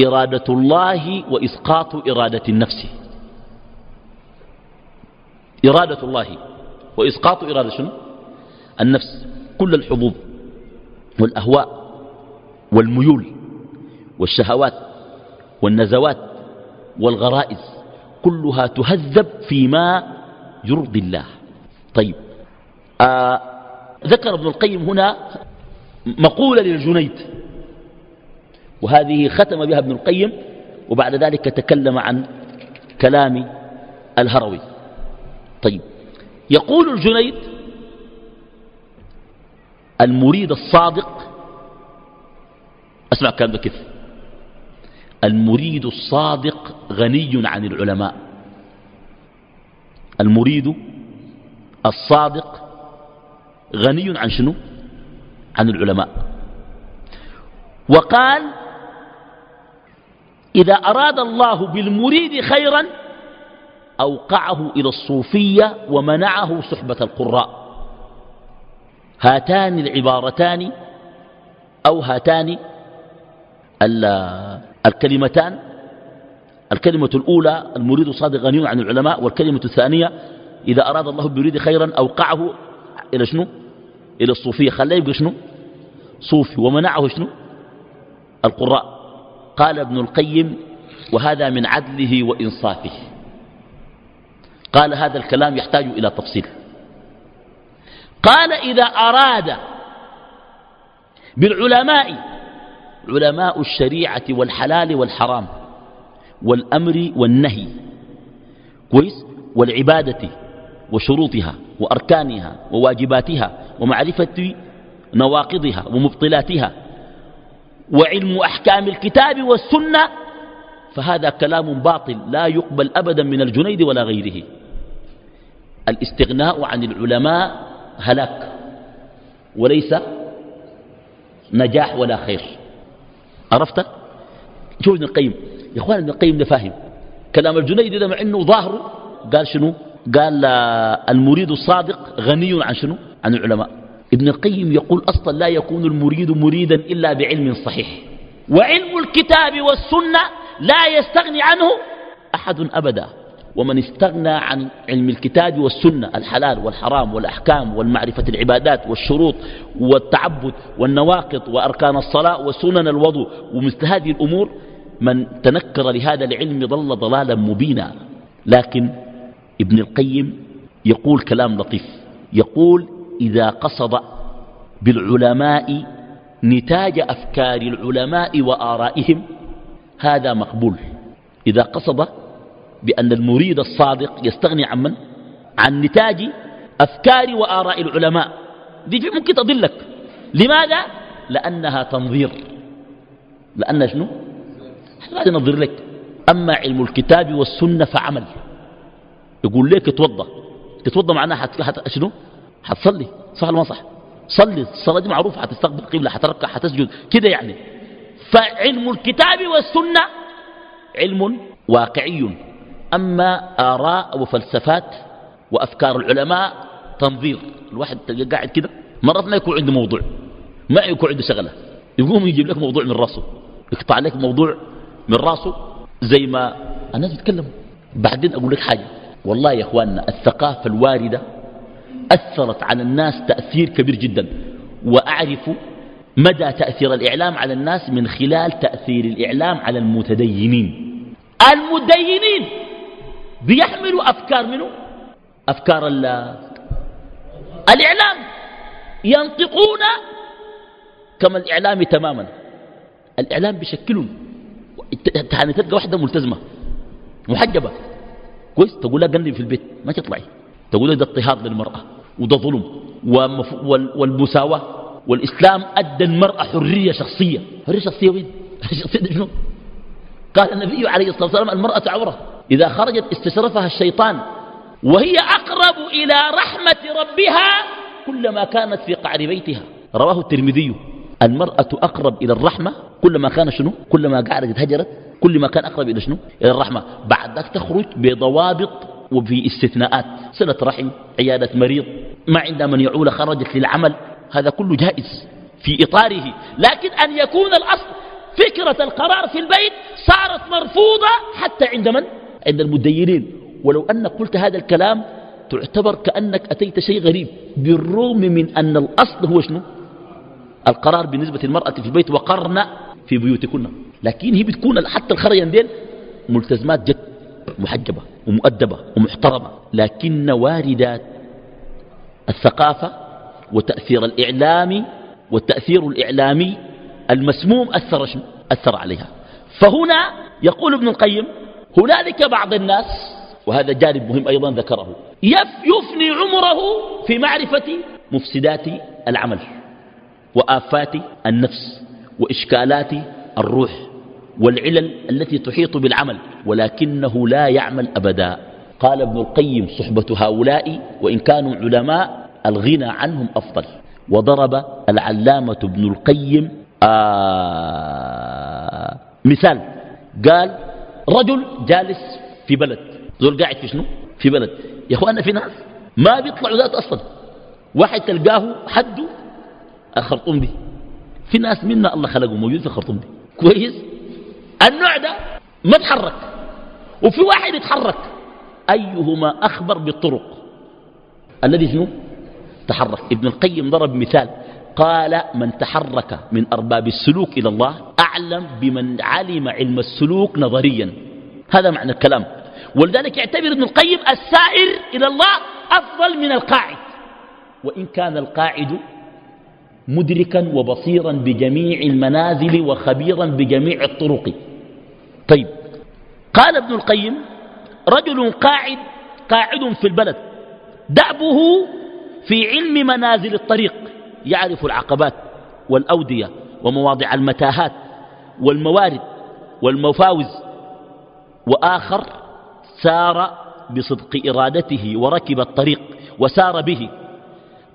إرادة الله وإسقاط إرادة النفس. إرادة الله. وإسقاط إرادة شنو؟ النفس كل الحظوظ والأهواء والميول والشهوات والنزوات والغرائز كلها تهذب فيما يرضي الله. طيب آه ذكر ابن القيم هنا مقولة للجنيد وهذه ختم بها ابن القيم وبعد ذلك تكلم عن كلام الهروي. طيب يقول الجنيد المريد الصادق أسمع الكلام ده كيف؟ المريد الصادق غني عن العلماء. المريد الصادق غني عن شنو؟ عن العلماء. وقال إذا أراد الله بالمريد خيرا أوقعه إلى الصوفية ومنعه صحبة القراء. هاتان العبارتان أو هاتان الكلمتان. الكلمة الأولى المريد صادق غني عن العلماء والكلمة الثانية إذا أراد الله بريد خيرا أوقعه إلى شنو؟ إلى الصوفية. خلاه يبقى شنو؟ صوفي. ومنعه شنو؟ القراء. قال ابن القيم وهذا من عدله وإنصافه. قال هذا الكلام يحتاج إلى تفصيل. قال إذا أراد بالعلماء علماء الشريعة والحلال والحرام والأمر والنهي كويس والعبادة وشروطها وأركانها وواجباتها ومعرفة نواقضها ومبطلاتها وعلم أحكام الكتاب والسنة فهذا كلام باطل لا يقبل أبدا من الجنيد ولا غيره. الاستغناء عن العلماء هلاك وليس نجاح ولا خير. عرفت؟ شوف ابن القيم يا إخوان ابن القيم ده فاهم. كلام الجنيد ده مع إنه ظاهره قال شنو؟ قال المريد الصادق غني عن شنو؟ عن العلماء. ابن القيم يقول أصلا لا يكون المريد مريدا إلا بعلم صحيح. وعلم الكتاب والسنة لا يستغني عنه أحد ابدا. ومن استغنى عن علم الكتاب والسنة الحلال والحرام والأحكام والمعرفة العبادات والشروط والتعبد والنواقض وأركان الصلاة وسنن الوضوء ومثل هذه الأمور من تنكر لهذا العلم ضل ضلالا مبينا. لكن ابن القيم يقول كلام لطيف. يقول إذا قصد بالعلماء نتاج أفكار العلماء وآرائهم هذا مقبول. إذا قصد بأن المريد الصادق يستغني عن من؟ عن نتاج أفكار وآراء العلماء. دي ممكن تضلك. لماذا؟ لأنها تنظير. لأنها شنو؟ هذا نظر لك. أما علم الكتاب والسنة فعمل. يقول لك اتوضى تتوضى معناها حت... حت... شنو؟ حتصلي. صح ولا ما صح؟ صلي. الصلاة دي معروفة. حتستقبل قبلة حتركع حتسجد. كده يعني. فعلم الكتاب والسنة علم واقعي. أما آراء وفلسفات وأفكار العلماء تنظير. الواحد قاعد كده مرات ما يكون عنده موضوع ما يكون عنده شغلة. يقوم يجيب لك موضوع من راسه يقطع لك موضوع من راسه زي ما الناس بيتكلموا بعدين أقول لك حاجة. والله يا أخواننا الثقافة الواردة أثرت على الناس تأثير كبير جدا. وأعرف مدى تأثير الإعلام على الناس من خلال تأثير الإعلام على المتدينين. المتدينين! بيحملوا أفكار منه؟ أفكار الإعلام. ينطقون كما الإعلام تماما. الإعلام بيشكلون يعني تلقى واحدة ملتزمة. محجبة. كويس. تقول لها قلبي في البيت. ما تطلعي. تقول لها ده اضطهاد للمرأة. وده ظلم. والمساواة. والإسلام أدى المرأة حرية شخصية. حرية شخصية وين؟ حرية شخصية شنو؟ قال النبي عليه الصلاة والسلام المرأة عورة. إذا خرجت استشرفها الشيطان وهي أقرب إلى رحمة ربها كلما كانت في قعر بيتها. رواه الترمذي. المرأة أقرب إلى الرحمة كلما كان شنو؟ كلما قعدت هجرت كل ما كان أقرب إلى شنو؟ إلى الرحمة. بعد تخرج بضوابط وفي استثناءات. صلة رحم عيادة مريض ما عند من يعول خرجت للعمل. هذا كله جائز في إطاره. لكن أن يكون الأصل فكرة القرار في البيت صارت مرفوضة حتى عند من؟ عند المدينين. ولو أنك قلت هذا الكلام تعتبر كأنك أتيت شيء غريب. بالرغم من أن الأصل هو شنو؟ القرار بالنسبة للمرأة في البيت وقرن في بيوتكن. لكن هي بتكون حتى الخريان دين ملتزمات جد محجبة ومؤدبة ومحترمة. لكن واردات الثقافة وتأثير الإعلامي والتأثير الإعلامي المسموم أثر, شنو؟ أثر عليها. فهنا يقول ابن القيم هنالك بعض الناس وهذا جانب مهم أيضا ذكره يفني عمره في معرفة مفسدات العمل وآفات النفس وإشكالات الروح والعلل التي تحيط بالعمل ولكنه لا يعمل أبدا. قال ابن القيم صحبة هؤلاء وإن كانوا علماء الغنى عنهم أفضل. وضرب العلامة ابن القيم آه مثال قال رجل جالس في بلد. زول قاعد في شنو؟ في بلد. يا اخوانا في ناس ما بيطلعوا ذات أصلا. واحد تلقاه حده الخرطوم دي. في ناس منا الله خلقه موجود في الخرطوم دي. كويس؟ النوع ده ما تحرك. وفي واحد يتحرك. أيهما أخبر بالطرق؟ الذي شنو؟ تحرك. ابن القيم ضرب مثال. قال من تحرك من أرباب السلوك إلى الله أعلم بمن علم علم السلوك نظريا. هذا معنى الكلام. ولذلك يعتبر ابن القيم السائر إلى الله أفضل من القاعد. وإن كان القاعد مدركا وبصيرا بجميع المنازل وخبيرا بجميع الطرق. طيب قال ابن القيم رجل قاعد قاعد في البلد دأبه في علم منازل الطريق يعرف العقبات والأودية ومواضع المتاهات والموارد والمفاوز. وآخر سار بصدق إرادته وركب الطريق وسار به.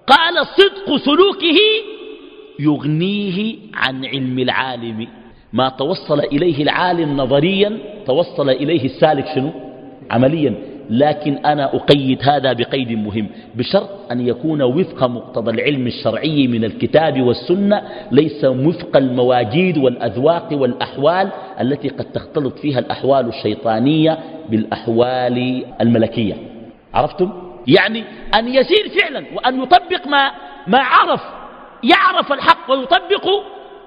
قال صدق سلوكه يغنيه عن علم العالم. ما توصل إليه العالم نظريا توصل إليه السالك شنو؟ عمليا. لكن أنا أقيد هذا بقيد مهم. بشرط أن يكون وفق مقتضى العلم الشرعي من الكتاب والسنة ليس وفق المواجيد والأذواق والأحوال التي قد تختلط فيها الأحوال الشيطانية بالأحوال الملكية. عرفتم؟ يعني أن يسير فعلا وأن يطبق ما, ما عرف يعرف الحق ويطبق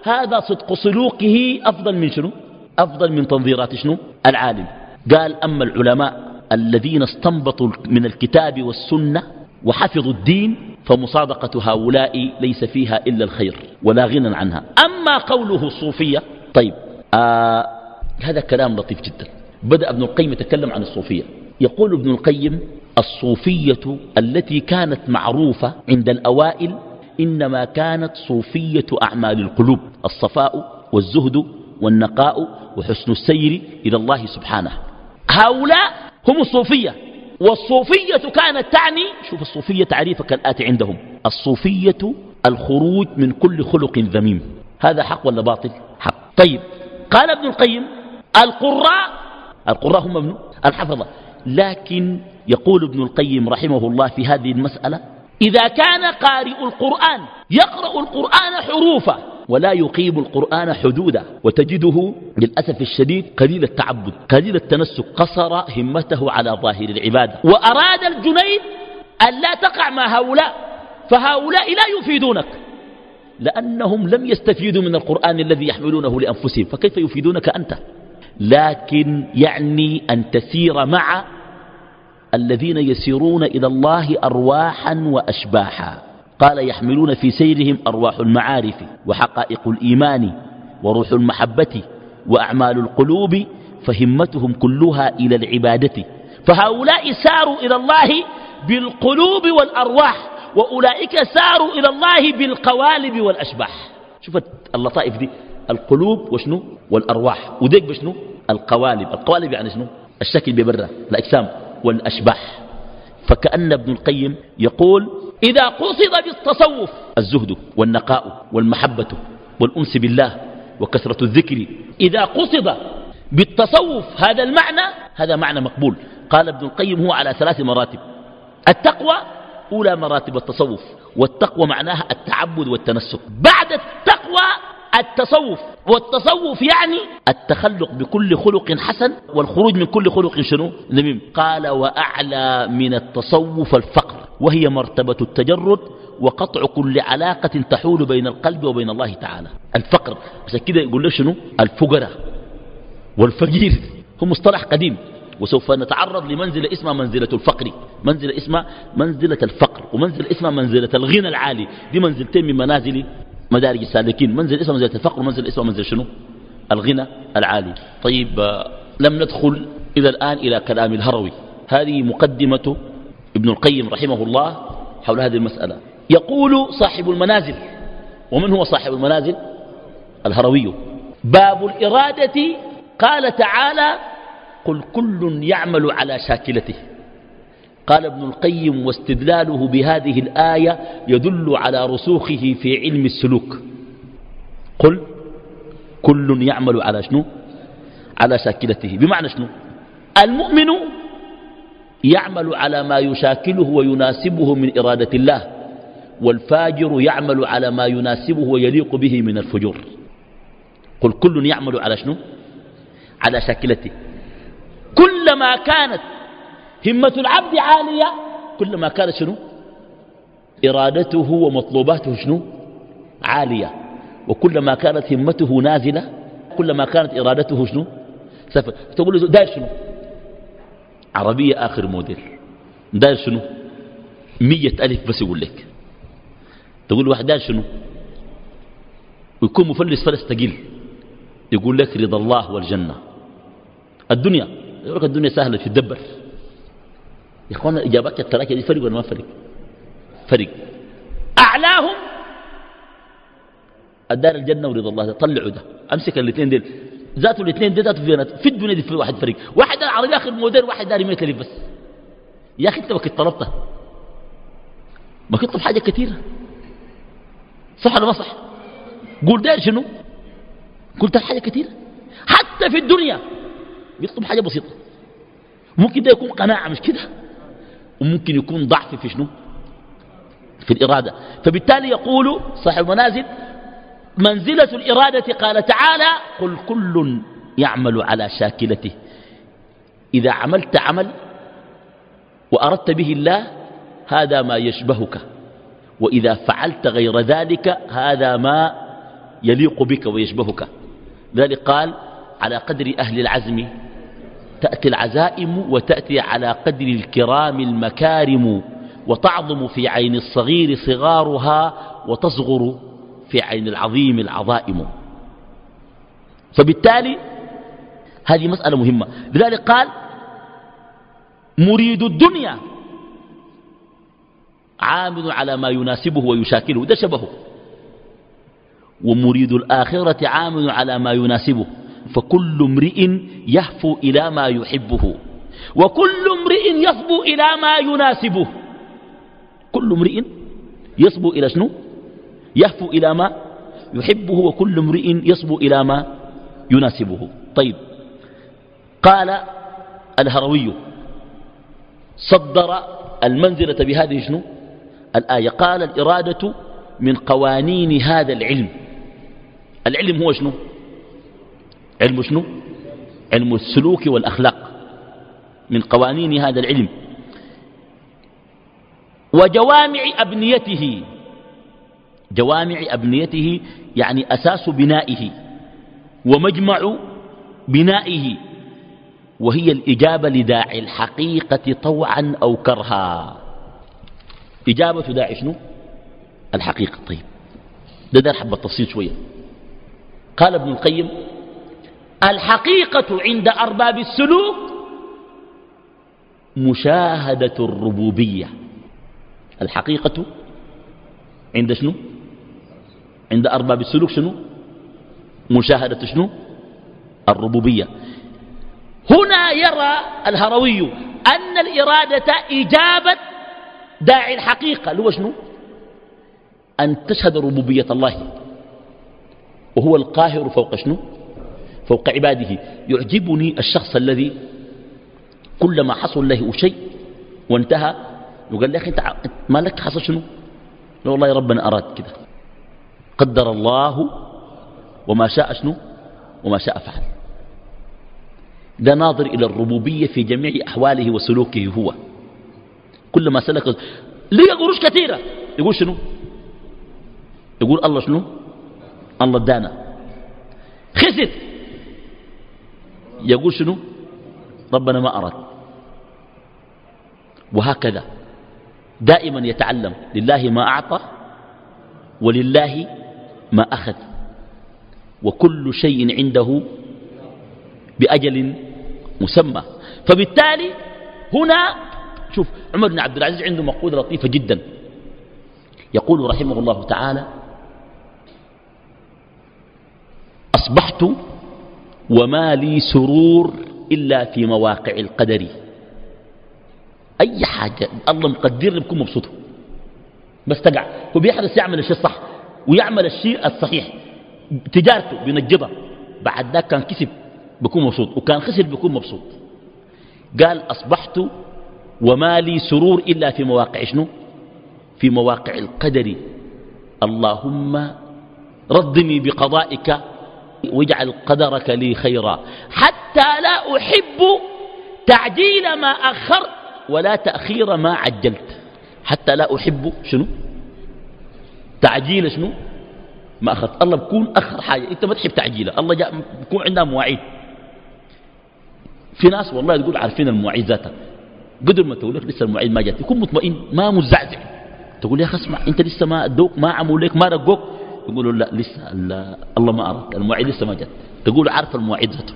هذا صدق سلوكه أفضل من شنو؟ أفضل من تنظيرات شنو؟ العالم. قال أما العلماء الذين استنبطوا من الكتاب والسنة وحفظوا الدين فمصادقة هؤلاء ليس فيها إلا الخير ولا غنى عنها. أما قوله الصوفية طيب آه هذا كلام لطيف جدا. بدأ ابن القيم يتكلم عن الصوفية. يقول ابن القيم الصوفية التي كانت معروفة عند الأوائل إنما كانت صوفية أعمال القلوب الصفاء والزهد والنقاء وحسن السير إلى الله سبحانه. هؤلاء هم الصوفية. والصوفية كانت تعني شوف الصوفية تعريفها كالآتي عندهم. الصوفية الخروج من كل خلق ذميم. هذا حق ولا باطل؟ حق. طيب قال ابن القيم القراء القراء هم ابن الحفظة. لكن يقول ابن القيم رحمه الله في هذه المسألة إذا كان قارئ القرآن يقرأ القرآن حروفا ولا يقيم القرآن حدودا وتجده للأسف الشديد قليل التعبد قليل التنسك قصر همته على ظاهر العبادة وأراد الجنيد أن لا تقع مع هؤلاء فهؤلاء لا يفيدونك لأنهم لم يستفيدوا من القرآن الذي يحملونه لأنفسهم فكيف يفيدونك أنت؟ لكن يعني أن تسير مع الذين يسيرون إلى الله أرواحا وأشباحا. قال يحملون في سيرهم أرواح المعارف وحقائق الإيمان وروح المحبة وأعمال القلوب فهمتهم كلها إلى العبادة. فهؤلاء ساروا إلى الله بالقلوب والأرواح وأولئك ساروا إلى الله بالقوالب والأشباح. شوف اللطائف دي القلوب وشنو؟ والأرواح. وديك بشنو؟ القوالب. القوالب يعني شنو؟ الشكل ببرة الأجسام والأشباح. فكأن ابن القيم يقول إذا قصد بالتصوف. الزهد والنقاء والمحبة والأنس بالله وكثرة الذكر. إذا قصد بالتصوف هذا المعنى هذا معنى مقبول. قال ابن القيم هو على ثلاث مراتب. التقوى أولى مراتب التصوف والتقوى معناها التعبد والتنسك. بعد التقوى التصوف والتصوف يعني التخلق بكل خلق حسن والخروج من كل خلق شنو؟ قال وأعلى من التصوف الفقر. وهي مرتبة التجرد وقطع كل علاقة تحول بين القلب وبين الله تعالى. الفقر عشان كده يقول له شنو؟ الفقراء والفقير. هو مصطلح قديم. وسوف نتعرض لمنزلة اسمها منزلة الفقر. منزلة اسمها منزلة الفقر. ومنزلة اسمها منزلة الغنى العالي. دي منزلتين من منازل مدارج السالكين. منزل اسمها منزلة الفقر ومنزل اسمها منزل شنو؟ الغنى العالي. طيب آه، لم ندخل إلى الآن إلى كلام الهروي. هذه مقدمة ابن القيم رحمه الله حول هذه المسألة. يقول صاحب المنازل ومن هو صاحب المنازل؟ الهروي. باب الإرادة قال تعالى قل كل يعمل على شاكلته قال ابن القيم واستدلاله بهذه الآية يدل على رسوخه في علم السلوك قل كل يعمل على شنو؟ على شاكلته. بمعنى شنو؟ المؤمن يعمل على ما يشاكله ويناسبه من إرادة الله والفاجر يعمل على ما يناسبه ويليق به من الفجور. قل كل يعمل على شنو؟ على شاكلته. كلما كانت همة العبد عالية كلما كانت شنو؟ إرادته ومطلوباته شنو؟ عالية. وكلما كانت همته نازلة كلما كانت إرادته شنو؟ تقول له داير شنو؟ عربية آخر موديل. داير شنو؟ مية ألف بس يقول لك. تقول واحد داير شنو؟ ويكون مفلس فلس ثقيل. يقول لك رضا الله والجنة. الدنيا يقول لك الدنيا سهلة تدبر يا اخوانا إجابات الثلاثه دي فرق ولا ما فرق؟ فرق. أعلاهم الدار الجنة ورضا الله. طلعوا ده. أمسك الاثنين دول ذاته الاثنين دي ذاته في, في الدنيا دي في واحد فرق واحد العربي اخر موديل واحد داري 100 ألف بس. يا أخي انت ما كنت طلبتها ما كنت طلب حاجة كثيره صح ولا ما صح؟ قول داير شنو؟ قلت حاجة كثيره حتى في الدنيا بيطلب حاجة بسيطة. ممكن ده يكون قناعة مش كده؟ وممكن يكون ضعف في شنو؟ في الإرادة. فبالتالي يقول صاحب المنازل منزلة الإرادة قال تعالى قل كل يعمل على شاكلته. إذا عملت عمل وأردت به الله هذا ما يشبهك وإذا فعلت غير ذلك هذا ما يليق بك ويشبهك. ذلك قال على قدر أهل العزم تأتي العزائم وتأتي على قدر الكرام المكارم وتعظم في عين الصغير صغارها وتصغر في عين العظيم العظائم. فبالتالي هذه مسألة مهمة. لذلك قال مريد الدنيا عامل على ما يناسبه ويشاكله. ده شبهه. ومريد الآخرة عامل على ما يناسبه. فكل امرئ يهفو إلى ما يحبه. وكل امرئ يصبو إلى ما يناسبه. كل امرئ يصبو إلى شنو؟ يهفو إلى ما يحبه وكل امرئ يصبو إلى ما يناسبه. طيب. قال الهروي صدر المنزلة بهذه شنو؟ الآية. قال الإرادة من قوانين هذا العلم. العلم هو شنو؟ علم شنو؟ علم السلوك والأخلاق. من قوانين هذا العلم. وجوامع أبنيته. جوامع أبنيته يعني أساس بنائه ومجمع بنائه وهي الإجابة لداعي الحقيقة طوعا أو كرها. إجابة داعي شنو؟ الحقيقة. طيب ده ده حبة تفصيل شوية. قال ابن القيم الحقيقة عند أرباب السلوك مشاهدة الربوبية. الحقيقة عند شنو؟ عند أرباب السلوك شنو؟ مشاهدة شنو؟ الربوبية. هنا يرى الهروي أن الإرادة إجابة داعي الحقيقة. اللي هو شنو؟ أن تشهد ربوبية الله. وهو القاهر فوق شنو؟ فوق عباده. يعجبني الشخص الذي كلما حصل له شيء وانتهى يقول لي أخي ما لك حصل شنو؟ والله ربنا أراد كده. قدر الله وما شاء شنو؟ وما شاء فعل. ده ناظر إلى الربوبية في جميع أحواله وسلوكه هو. كل ما سلك ليه قروش كثيرة يقول شنو؟ يقول الله شنو؟ الله ادانا خسر يقول شنو؟ ربنا ما أراد. وهكذا. دائما يتعلم. لله ما أعطى ولله ما أخذ. وكل شيء عنده بأجل مسمى. فبالتالي هنا شوف عمر بن عبد العزيز عنده مقولة لطيفة جدا. يقول رحمه الله تعالى أصبحت وما لي سرور إلا في مواقع القدر. أي حاجة الله مقدر بكون مبسوط بس تقع. هو بيحرص يعمل الشيء الصح. ويعمل الشيء الصحيح. تجارته بينجبها. بعد ذاك كان كسب بكون مبسوط. وكان خسر بكون مبسوط. قال أصبحت وما لي سرور إلا في مواقع شنو؟ في مواقع القدر. اللهم ردني بقضائك واجعل قدرك لي خيرا. حتى لا أحب تعجيل ما أخرت ولا تأخير ما عجلت. حتى لا أحب شنو؟ تعجيل شنو؟ ما أخرت الله بكون أخر حاجة. أنت ما تحب تعجيله الله جاء بكون عندها مواعيد. في ناس والله تقول عارفين المواعيد ذاتها. قدر ما تقول لك لسه المواعيد ما جات. يكون مطمئن ما مزعزع تقول يا أخي اسمع أنت لسه ما ادوك ما عملوا لك ما رقوك يقولوا لا لسه الله ما أراد. المواعيد لسه ما جت تقول عارف المواعيد ذاته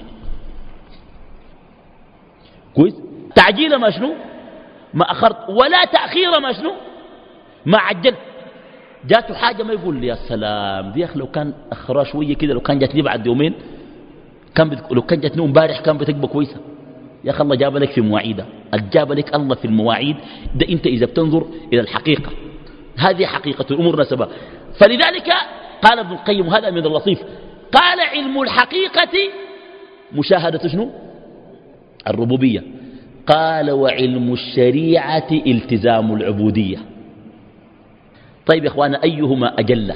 كويس؟ تعجيل ما شنو؟ ما أخرت. ولا تأخير ما شنو؟ ما عجلت جاته حاجة ما يقول لي يا سلام دي أخ لو كان أخرها شوية كده لو كان جاتني بعد يومين كان لو كان جاتني امبارح كان بتقبى كويسة. يا أخي الله جاب لك في مواعيده جاب لك الله في المواعيد ده أنت إذا بتنظر إلى الحقيقة هذه حقيقة الأمور نسبة فلذلك قال ابن القيم هذا من اللطيف قال علم الحقيقة مشاهدة شنو؟ الربوبية. قال وعلم الشريعة التزام العبودية. طيب يا اخوانا أيهما أجل؟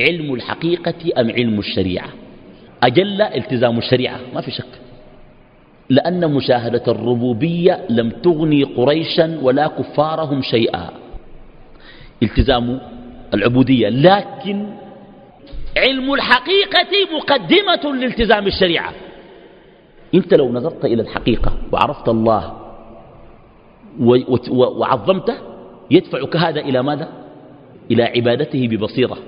علم الحقيقة أم علم الشريعة؟ أجل التزام الشريعة؟ ما في شك. لأن مشاهدة الربوبية لم تغني قريشا ولا كفارهم شيئا. التزام العبودية. لكن علم الحقيقة مقدمة لالتزام الشريعة. أنت لو نظرت إلى الحقيقة وعرفت الله وعظمته يدفعك هذا إلى ماذا؟ إلى عبادته ببصيرة.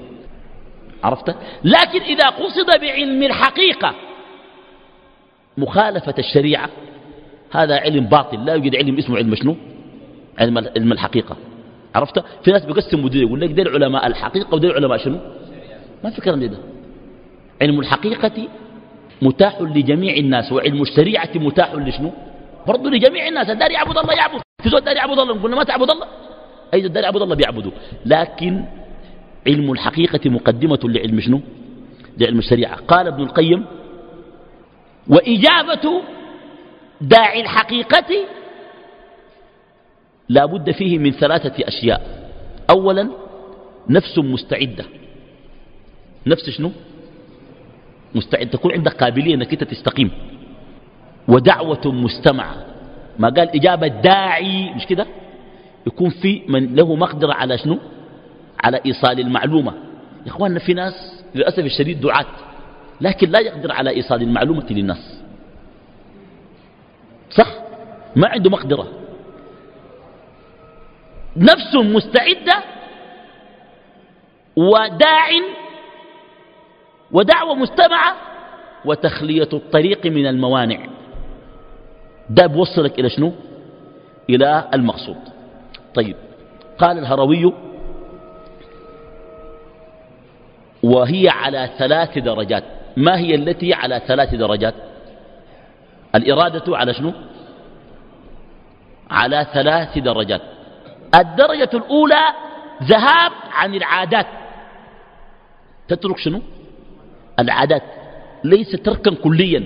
عرفت؟ لكن إذا قصد بعلم الحقيقة مخالفة الشريعة هذا علم باطل لا يوجد علم اسمه علم شنو؟ علم الحقيقة. عرفت؟ في ناس بيقسموا دي يقول لك دي العلماء الحقيقة ودي العلماء شنو؟ ما في كلام ده. علم الحقيقة متاح لجميع الناس وعلم الشريعة متاح لشنو؟ برضو لجميع الناس. الدار يعبد الله يعبد. في زول دار يعبد الله قلنا ما تعبد الله؟ أي دار يعبد الله بيعبده. لكن علم الحقيقة مقدمة لعلم شنو؟ لعلم الشريعة. قال ابن القيم وإجابة داعي الحقيقة لا بد فيه من ثلاثة أشياء. أولا نفس مستعدة. نفس شنو؟ مستعد تكون عندك قابلية أنك أنت تستقيم. ودعوة مستمعة. ما قال إجابة داعي مش كده؟ يكون في من له مقدرة على شنو؟ على إيصال المعلومة. يا إخواننا في ناس للأسف الشديد دعاة لكن لا يقدر على إيصال المعلومة للناس. صح؟ ما عنده مقدرة. نفس مستعدة وداع ودعوة مستمعة وتخلية الطريق من الموانع. ده بوصلك إلى شنو؟ إلى المقصود. طيب قال الهروي وهي على ثلاث درجات. ما هي التي على ثلاث درجات؟ الإرادة على شنو؟ على ثلاث درجات. الدرجة الأولى ذهاب عن العادات. تترك شنو؟ العادات. ليس تركا كليا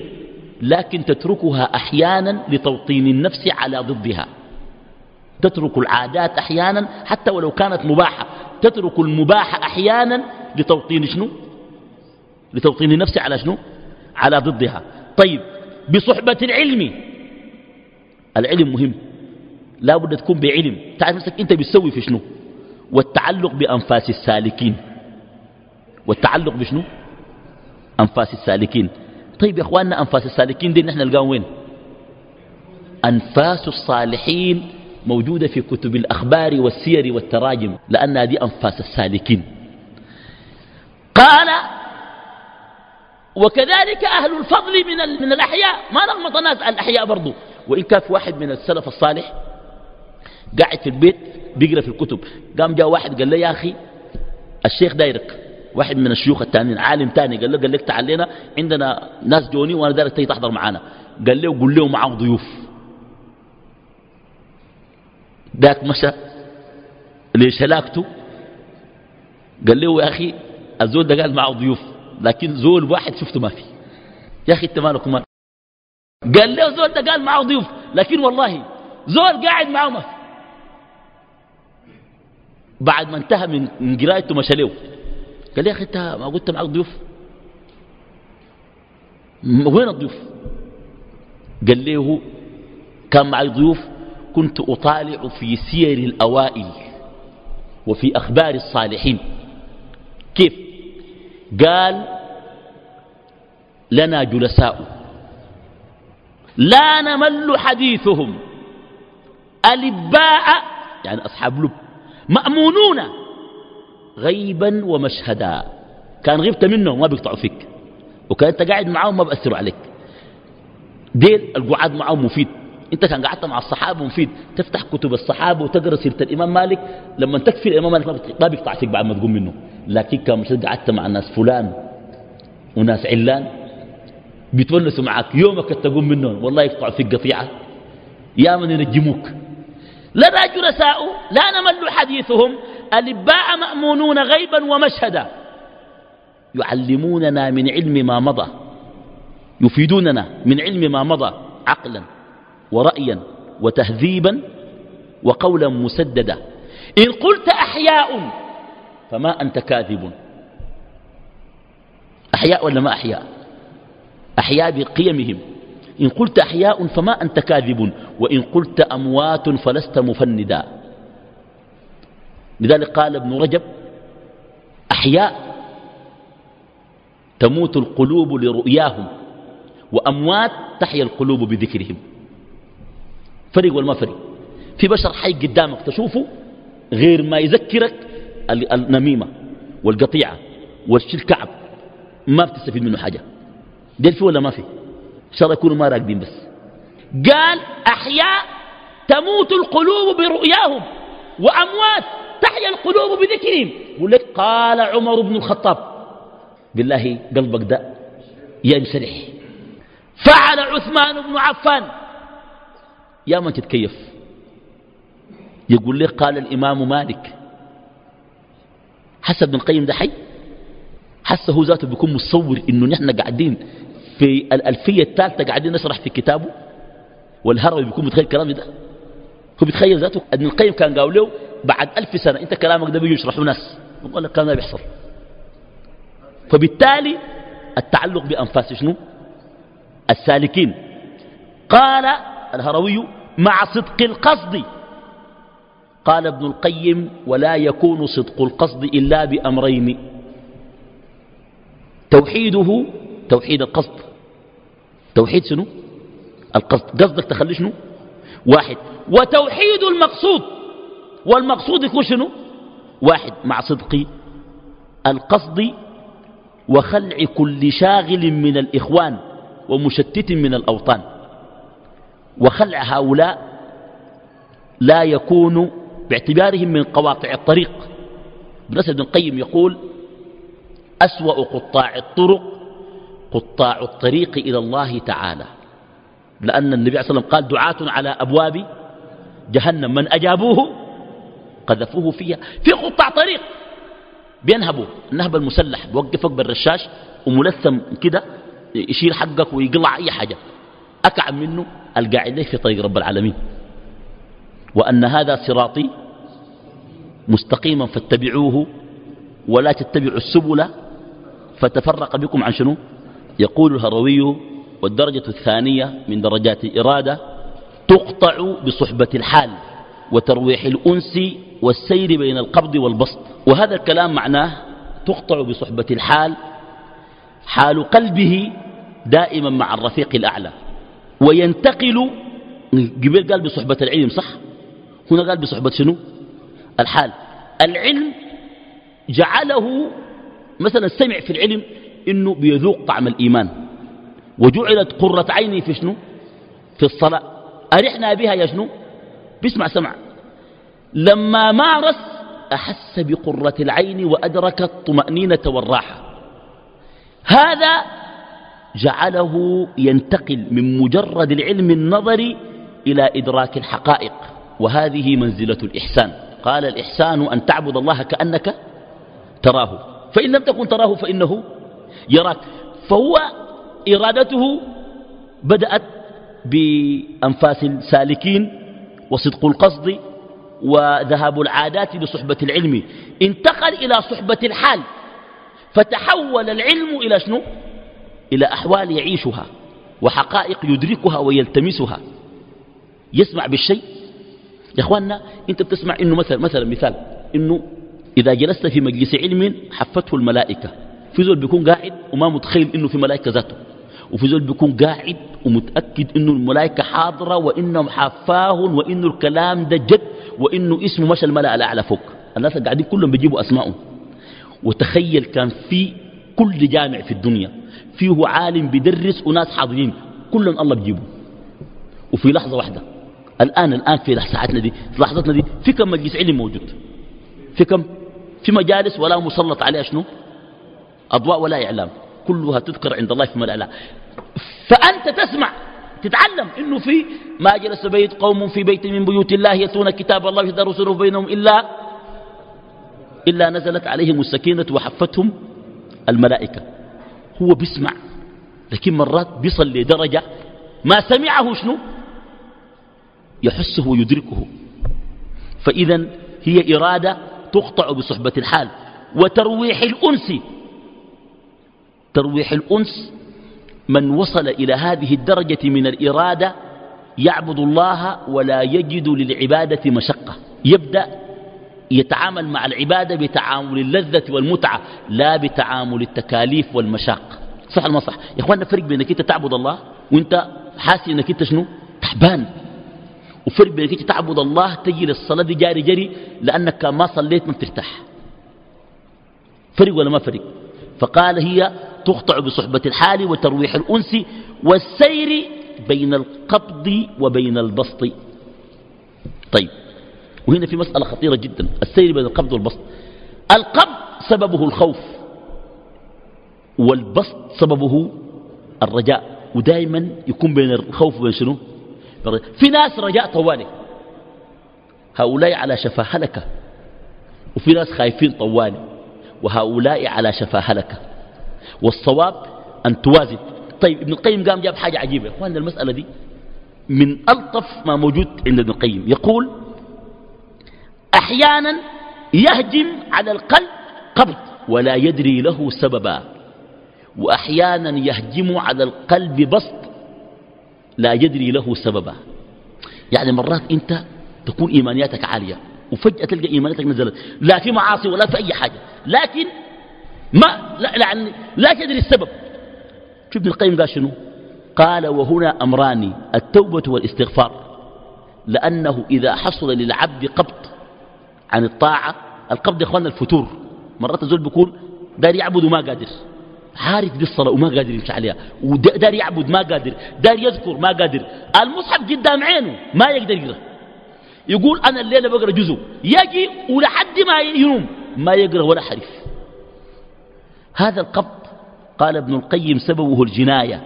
لكن تتركها أحيانا لتوطين النفس على ضدها. تترك العادات أحيانا حتى ولو كانت مباحة. تترك المباح أحيانا لتوطين شنو؟ لتوطين النفس على شنو؟ على ضدها. طيب بصحبة العلم. العلم مهم. لا بد تكون بعلم. تعرف نفسك أنت بتسوي في شنو؟ والتعلق بأنفاس السالكين. والتعلق بشنو؟ أنفاس السالكين. طيب يا أخواننا أنفاس السالكين دي نحن نلقاهم وين؟ أنفاس الصالحين. موجودة في كتب الأخبار والسير والتراجم لأنها دي أنفاس السالكين. قال وكذلك أهل الفضل من, من الأحياء. ما نغمط ناس الأحياء برضو. وإن كان في واحد من السلف الصالح قاعد في البيت بيقرأ في الكتب قام جاء واحد قال له يا أخي الشيخ دايرك واحد من الشيوخ التانيين عالم تاني قال له قال لك تعال لنا عندنا ناس جوني وأنا تيجي تحضر معانا. قال له قول له معه ضيوف. ذاك مشى ليش هلاكته قال له يا أخي الزول ده قال معه ضيوف لكن زول واحد شفته ما في. يا أخي أنت مالك ما قال له زول ده قال معه ضيوف لكن والله زول قاعد معه ما في. بعد ما انتهى من قرايته مشى له قال يا أخي أنت ما قلت معك ضيوف؟ وين الضيوف؟ قال له كان معي ضيوف كنت أطالع في سير الأوائل وفي أخبار الصالحين. كيف؟ قال لنا جلساء. لا نمل حديثهم. ألباء يعني أصحاب لب. مأمونون غيبا ومشهدا. كان غبت منهم ما بيقطعوا فيك. وكان أنت قاعد معاهم ما بأثروا عليك. ديل القعاد معاهم مفيد. انت كان قعدت مع الصحابة مفيد تفتح كتب الصحابة وتقرأ سيرة الإمام مالك لما تكفي الإمام مالك ما بيقطع فيك بعد ما تقوم منه. لكن كان قعدت مع ناس فلان وناس علان بيتونسوا معك. يومك تقوم منهم والله يقطع فيك قطيعة. يا من ينجموك. لنا جلساء لا نمل حديثهم. الإباء مأمونون غيبا ومشهدا. يعلموننا من علم ما مضى. يفيدوننا من علم ما مضى عقلا. ورأيا وتهذيبا وقولا مسددا. إن قلت أحياء فما أنت كاذب. أحياء ولا ما أحياء؟ أحياء بقيمهم. إن قلت أحياء فما أنت كاذب. وإن قلت أموات فلست مفندا. لذلك قال ابن رجب أحياء تموت القلوب لرؤياهم وأموات تحيا القلوب بذكرهم. فرق ولا ما فرق في بشر حي قدامك تشوفه غير ما يذكرك النميمة والقطيعة والشيل كعب. ما بتستفيد منه حاجة. دير في ولا ما في؟ شر يكونوا ما راقدين بس. قال أحياء تموت القلوب برؤياهم وأموات تحيا القلوب بذكرهم. يقول لك قال عمر بن الخطاب. بالله قلبك ده ينشرح فعل عثمان بن عفان يا من تتكيف. يقول لك قال الإمام مالك حسب ابن القيم ده حي؟ حس هو ذاته بيكون متصور إنه نحن قاعدين في الألفية الثالثة قاعدين نشرح في كتابه؟ والهروي بيكون متخيل كلامي ده؟ هو بيتخيل ذاته؟ ابن القيم كان قال له بعد ألف سنة أنت كلامك ده بيجي يشرحوا ناس. يقول لك كان بيحصل. فبالتالي التعلق بأنفاس شنو؟ السالكين. قال الهروي مع صدق القصد. قال ابن القيم ولا يكون صدق القصد إلا بأمرين. توحيده توحيد القصد. توحيد شنو؟ القصد. قصدك تخلي شنو؟ واحد. وتوحيد المقصود. والمقصود يكون شنو؟ واحد. مع صدق القصد وخلع كل شاغل من الإخوان ومشتت من الأوطان. وخلع هؤلاء لا يكون باعتبارهم من قواطع الطريق. ابن ابن القيم يقول أسوأ قطاع الطرق قطاع الطريق إلى الله تعالى. لأن النبي صلى الله عليه وسلم قال دعاة على أبواب جهنم من أجابوه قذفوه فيها. في قطاع طريق بينهبوا. النهب المسلح بوقفك بالرشاش وملثم كده يشيل حقك ويقلع أي حاجة. أكعب منه القاعد في طريق رب العالمين. وأن هذا صراطي مستقيما فاتبعوه ولا تتبعوا السبل فتفرق بكم عن شنو؟ يقول الهروي والدرجة الثانية من درجات الإرادة تقطع بصحبة الحال وترويح الأنس والسير بين القبض والبسط. وهذا الكلام معناه تقطع بصحبة الحال حال قلبه دائما مع الرفيق الأعلى. وينتقل قبل قال بصحبة العلم صح؟ هنا قال بصحبة شنو؟ الحال. العلم جعله مثلا سمع في العلم إنه بيذوق طعم الإيمان. وجعلت قرة عيني في شنو؟ في الصلاة. أرحنا بها يا شنو؟ بيسمع سمع. لما مارس أحس بقرة العين وأدرك الطمأنينة والراحة. هذا جعله ينتقل من مجرد العلم النظري إلى إدراك الحقائق. وهذه منزلة الإحسان. قال الإحسان أن تعبد الله كأنك تراه. فإن لم تكن تراه فإنه يراك. فهو إرادته بدأت بأنفاس السالكين وصدق القصد وذهاب العادات بصحبة العلم. انتقل إلى صحبة الحال. فتحول العلم إلى شنو؟ إلى أحوال يعيشها وحقائق يدركها ويلتمسها. يسمع بالشيء؟ يا إخواننا أنت بتسمع إنه مثلا مثلا مثال إنه إذا جلست في مجلس علم حفته الملائكة. في زول بيكون قاعد وما متخيل إنه في ملائكة ذاته. وفي زول بيكون قاعد ومتأكد إنه الملائكة حاضرة وانهم حافاهم وإنه الكلام ده جد وإنه اسمه مشى الملأ الأعلى فوق. الناس قاعدين كلهم بيجيبوا اسمائهم وتخيل كان في كل جامع في الدنيا فيه عالم بيدرس وناس حاضرين. كلهم الله بيجيبه. وفي لحظة واحدة الآن الآن في ساعتنا دي في لحظتنا دي في كم مجلس علم موجود؟ في كم؟ في مجالس ولا مسلط عليها شنو؟ أضواء ولا إعلام. كلها تذكر عند الله في ملأ فأنت تسمع تتعلم إنه في ما جلس بيت قوم في بيت من بيوت الله يتلون كتاب الله يدرسونه بينهم إلا إلا نزلت عليهم السكينة وحفتهم الملائكة. هو بيسمع لكن مرات بيصل لدرجة ما سمعه شنو؟ يحسه ويدركه. فإذا هي إرادة تقطع بصحبة الحال. وترويح الأنس ترويح الأنس من وصل إلى هذه الدرجة من الإرادة يعبد الله ولا يجد للعبادة مشقة. يبدأ يتعامل مع العبادة بتعامل اللذة والمتعة لا بتعامل التكاليف والمشاق. صح المصح يا اخوانا فرق بينك أنت تعبد الله وأنت حاسس إنك أنت شنو؟ تعبان. وفرق بينك أنت تعبد الله تجي للصلاة دي جاري جري لأنك ما صليت ما بترتاح. فرق ولا ما فرق؟ فقال هي تقطع بصحبة الحال وترويح الأنس والسير بين القبض وبين البسط. طيب. وهنا في مسألة خطيرة جدا السير بين القبض والبسط. القبض سببه الخوف والبسط سببه الرجاء ودائما يكون بين الخوف وبين شنو؟ في ناس رجاء طوالي. هؤلاء على شفا هلكة وفي ناس خايفين طوالي. وهؤلاء على شفا هلكة والصواب أن توازن. طيب ابن القيم قام جاب حاجة عجيبة. يا أخواننا المسألة دي من ألطف ما موجود عند ابن القيم. يقول أحيانا يهجم على القلب قبض ولا يدري له سببا. وأحيانا يهجم على القلب بسط. لا يدري له سببا. يعني مرات أنت تكون إيمانياتك عالية وفجأة تلقى إيمانياتك نزلت. لا في معاصي ولا في أي حاجة. لكن ما لا, لا, لا تدري السبب. شوف ابن القيم قال شنو؟ قال وهنا أمران التوبة والإستغفار. لأنه إذا حصل للعبد قبض عن الطاعة القبض يا إخواننا الفتور. مرات الزول بيكون دار يعبد وما قادر. عارف دي الصلاة وما قادر يمشي عليها. ودار يعبد ما قادر. دار يذكر ما قادر. المصحف قدام عينه ما يقدر يقرأ. يقول أنا الليلة بقرأ جزء. يجي ولحد ما ينوم ما يقرأ ولا حرف هذا القبض قال ابن القيم سببه الجناية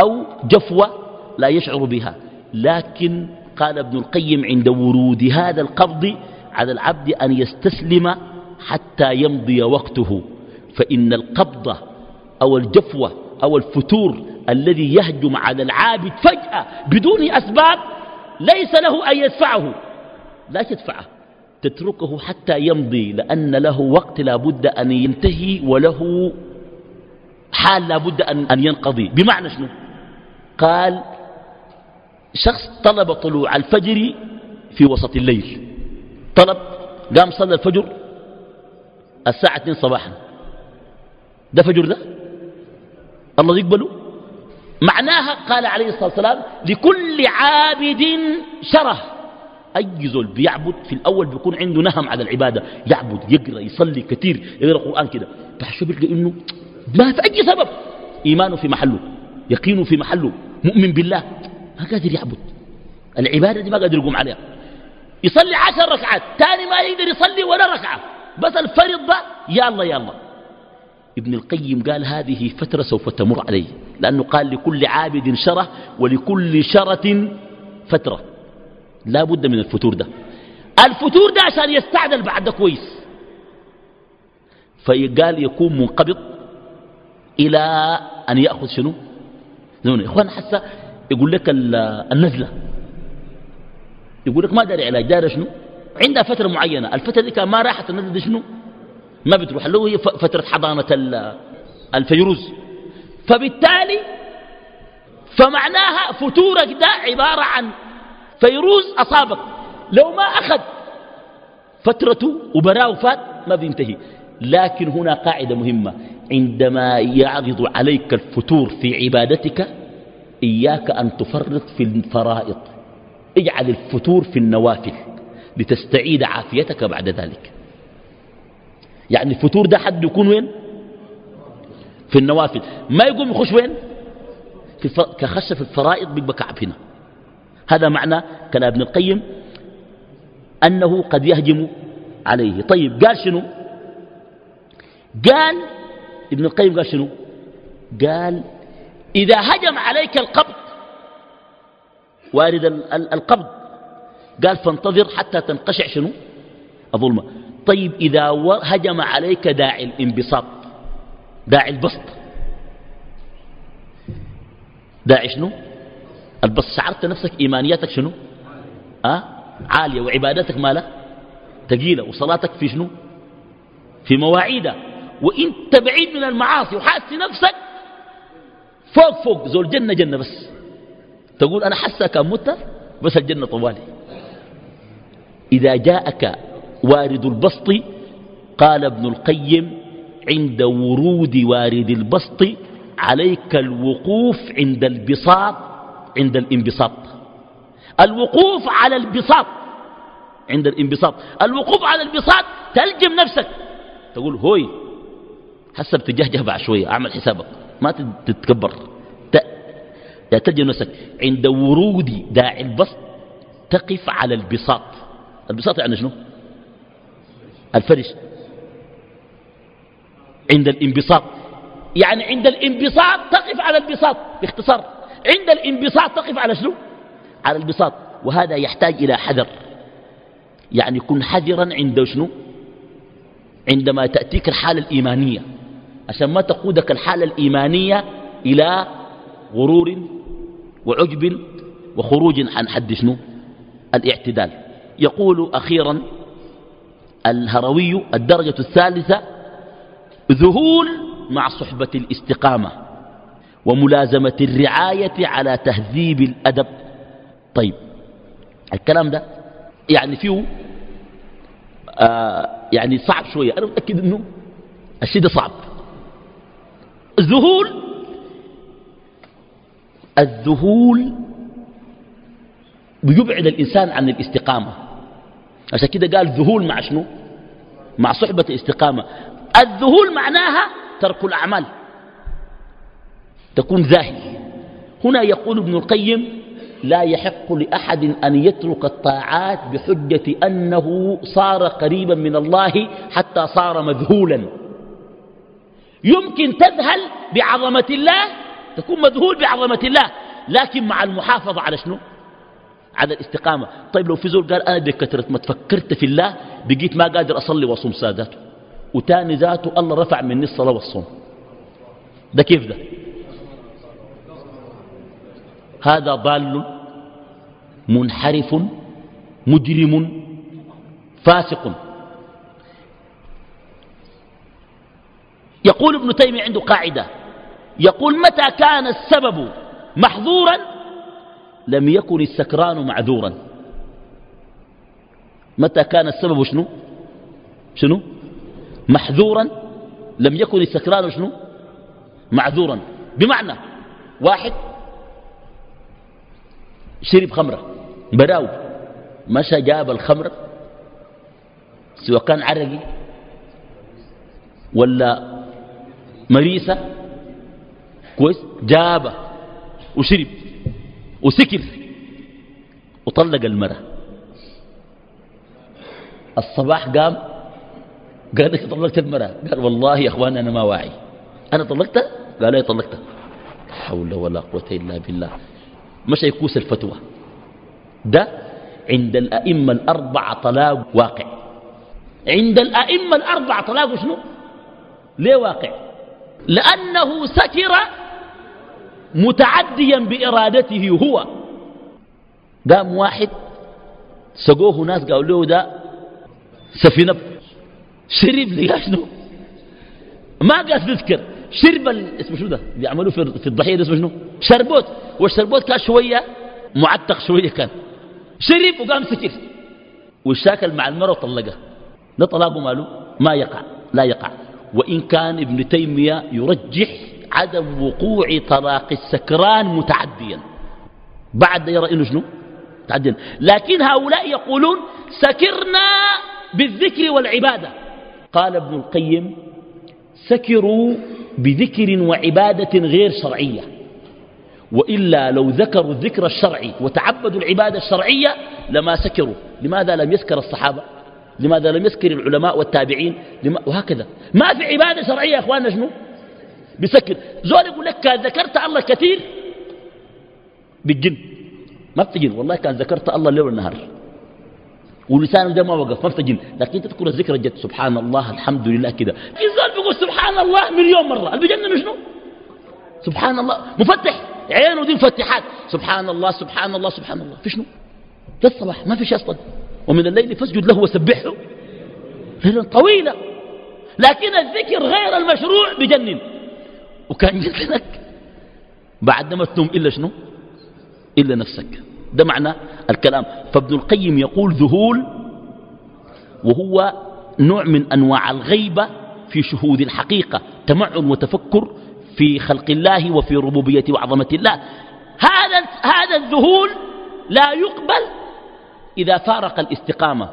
أو جفوة لا يشعر بها. لكن قال ابن القيم عند ورود هذا القبض على العبد أن يستسلم حتى يمضي وقته. فإن القبضة أو الجفوة أو الفتور الذي يهجم على العابد فجأة بدون أسباب ليس له أن يدفعه. لا تدفعه تتركه حتى يمضي لأن له وقت لا بد أن ينتهي وله حال لا بد أن ينقضي. بمعنى شنو؟ قال شخص طلب طلوع الفجر في وسط الليل. طلب قام صلى الفجر الساعة 2 صباحا. ده فجر ده؟ الله يقبله؟ معناها قال عليه الصلاة والسلام لكل عابد شره. أي زول بيعبد في الأول بيكون عنده نهم على العبادة. يعبد يقرأ يصلي كثير يقرأ القرآن كده. تحشو بيلقى إنه ما في أي سبب. إيمانه في محله يقينه في محله مؤمن بالله ما قادر يعبد. العبادة دي ما قادر يقوم عليها. يصلي عشر ركعات تاني ما يقدر يصلي ولا ركعة. بس الفرض ده يا الله. ابن القيم قال هذه فترة سوف تمر عليه لأنه قال لكل عابد شرة ولكل شرة فترة. لا بد من الفتور ده. الفتور ده عشان يستعدل بعد ده كويس. فقال يكون منقبض إلى أن يأخذ شنو؟ يا إخوان حسا يقول لك النزلة. يقول لك ما داري علاج داري شنو؟ عندها فترة معينة. الفترة دي كان ما راحت النزلة دي شنو؟ ما بتروح. له هي فترة حضانة الفيروز. فبالتالي فمعناها فتورك ده عبارة عن فيروز أصابك. لو ما أخذ فترته وبراه فات ما بينتهي. لكن هنا قاعدة مهمة. عندما يعرض عليك الفتور في عبادتك إياك أن تفرط في الفرائض اجعل الفتور في النوافل لتستعيد عافيتك بعد ذلك. يعني الفتور ده حد يكون وين؟ في النوافل. ما يقوم يخش وين؟ في كخش في الفرائض بيبقى كعب هنا. هذا معنى كلام ابن القيم أنه قد يهجم عليه. طيب قال شنو؟ قال ابن القيم قال شنو؟ قال إذا هجم عليك القبض وارد القبض. قال فانتظر حتى تنقشع شنو؟ الظلمة. طيب إذا هجم عليك داعي الانبساط. داعي البسط. داعي شنو؟ البسط. شعرت نفسك إيمانياتك شنو؟ أه؟ عالية. وعبادتك مالها تقيلة وصلاتك في شنو؟ في مواعيدها. وانت بعيد من المعاصي وحاسس نفسك فوق فوق. زول جنة جنة بس. تقول أنا حاسة كان مت بس الجنة طوالي. إذا جاءك وارد البسط قال ابن القيم عند ورود وارد البسط عليك الوقوف عند البساط عند الانبساط. الوقوف على البساط عند الانبساط. الوقوف على البساط تلجم نفسك. تقول هوي حسب تجهجه بعد شوية أعمل حسابك. ما تتكبر. تلجم نفسك. عند ورود داعي البسط تقف على البساط. البساط يعني شنو؟ الفرش. عند الانبساط. يعني عند الانبساط تقف على البساط باختصار. عند الانبساط تقف على شنو؟ على البساط. وهذا يحتاج إلى حذر. يعني كن حذرا عند شنو؟ عندما تأتيك الحالة الإيمانية. عشان ما تقودك الحالة الإيمانية إلى غرور وعجب وخروج عن حد شنو؟ الاعتدال. يقول أخيرا الهروي الدرجة الثالثة ذهول مع صحبة الاستقامة وملازمة الرعاية على تهذيب الأدب. طيب الكلام ده يعني فيه آه يعني صعب شوية. أنا متأكد أنه الشيء ده صعب. الذهول الذهول بيبعد الإنسان عن الاستقامة. عشان كده قال ذهول مع شنو؟ مع صحبة الاستقامة. الذهول معناها ترك الأعمال. تكون ذاهل هنا يقول ابن القيم لا يحق لأحد أن يترك الطاعات بحجة أنه صار قريبا من الله حتى صار مذهولا. يمكن تذهل بعظمة الله تكون مذهول بعظمة الله. لكن مع المحافظة على شنو؟ على الاستقامة. طيب لو في زول قال أنا بكثرة ما تفكرت في الله بقيت ما قادر أصلي وأصوم ساداته وتاني ذاته الله رفع مني الصلاة والصوم. ده كيف ده؟ هذا ضال منحرف مجرم فاسق. يقول ابن تيمية عنده قاعدة. يقول متى كان السبب محظورا؟ لم يكن السكران معذورا. متى كان السبب شنو؟ شنو؟ محذورا. لم يكن السكران شنو؟ معذورا. بمعنى واحد شرب خمرة براو مشى جاب الخمر سواء كان عرقي ولا مريسة كويس؟ جابه وشرب وسكر وطلق المرأة. الصباح قام قال لك طلقت المرأة. قال والله يا أخوان أنا ما واعي. أنا طلقتها قال لي طلقتها حول ولا قوة إلا بالله. مش يكوس الفتوى. ده عند الأئمة الأربعة طلاق واقع. عند الأئمة الأربعة طلاق شنو؟ ليه واقع؟ لأنه سكر متعديا بإرادته هو. قام واحد سقوه ناس قالوا له ده سفينة. شرب لقى شنو؟ ما قال تذكر شرب اسمه شنو ده؟ بيعملوا في, في الضحية اسمه شنو؟ شربوت. والشربوت كان شوية معتق شوية كان. شرب وقام سكر. وشاكل مع المرة وطلقها ده طلاقه ماله؟ ما يقع لا يقع. وإن كان ابن تيمية يرجح عدم وقوع طلاق السكران متعديا. بعد يرى إنه شنو؟ تعديا لكن هؤلاء يقولون سكرنا بالذكر والعبادة. قال ابن القيم سكروا بذكر وعبادة غير شرعية. وإلا لو ذكروا الذكر الشرعي وتعبدوا العبادة الشرعية لما سكروا. لماذا لم يسكر الصحابة؟ لماذا لم يسكر العلماء والتابعين؟ لما وهكذا. ما في عبادة شرعية يا أخواننا شنو؟ بسكر زول يقول لك كان ذكرت الله كثير بالجن. ما بتجن والله كان ذكرت الله الليل والنهار. ولسانه ده ما وقف ما بتجن لكن تذكر الذكر الجد سبحان الله الحمد لله كده. في زول بيقول سبحان الله مليون مرة. اللي بيجنن شنو؟ سبحان الله مفتح. عينه دي مفتحات. سبحان الله سبحان الله سبحان الله في شنو؟ في الصباح ما في شيء أصلا. ومن الليل فاسجد له وسبحه. طويلة. لكن الذكر غير المشروع بجنن وكان جسدك بعد ما تنوم إلا شنو؟ إلا نفسك. ده معنى الكلام. فابن القيم يقول ذهول وهو نوع من أنواع الغيبة في شهود الحقيقة تمعن وتفكر في خلق الله وفي ربوبية وعظمة الله. هذا هذا الذهول لا يقبل إذا فارق الاستقامة.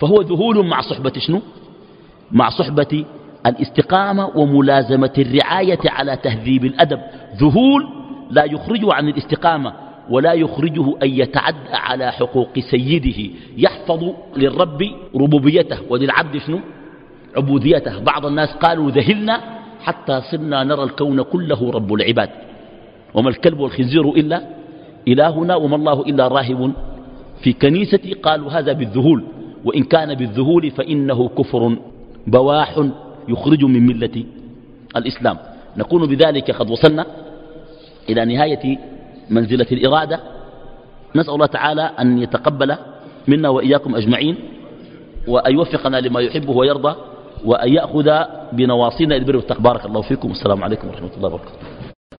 فهو ذهول مع صحبة شنو؟ مع صحبة الاستقامة وملازمة الرعاية على تهذيب الأدب. ذهول لا يخرجه عن الاستقامة ولا يخرجه أن يتعدى على حقوق سيده. يحفظ للرب ربوبيته. وللعبد شنو؟ عبوديته. بعض الناس قالوا ذهلنا حتى صرنا نرى الكون كله رب العباد. وما الكلب والخنزير إلا إلهنا وما الله إلا راهب في كنيستي. قالوا هذا بالذهول. وإن كان بالذهول فإنه كفر بواح. يخرج من ملة الإسلام. نكون بذلك قد وصلنا إلى نهاية منزلة الإرادة. نسأل الله تعالى أن يتقبل منا وإياكم أجمعين وأن يوفقنا لما يحبه ويرضى وأن يأخذ بنواصينا البر. والتقبارك الله فيكم. والسلام عليكم ورحمة الله وبركاته.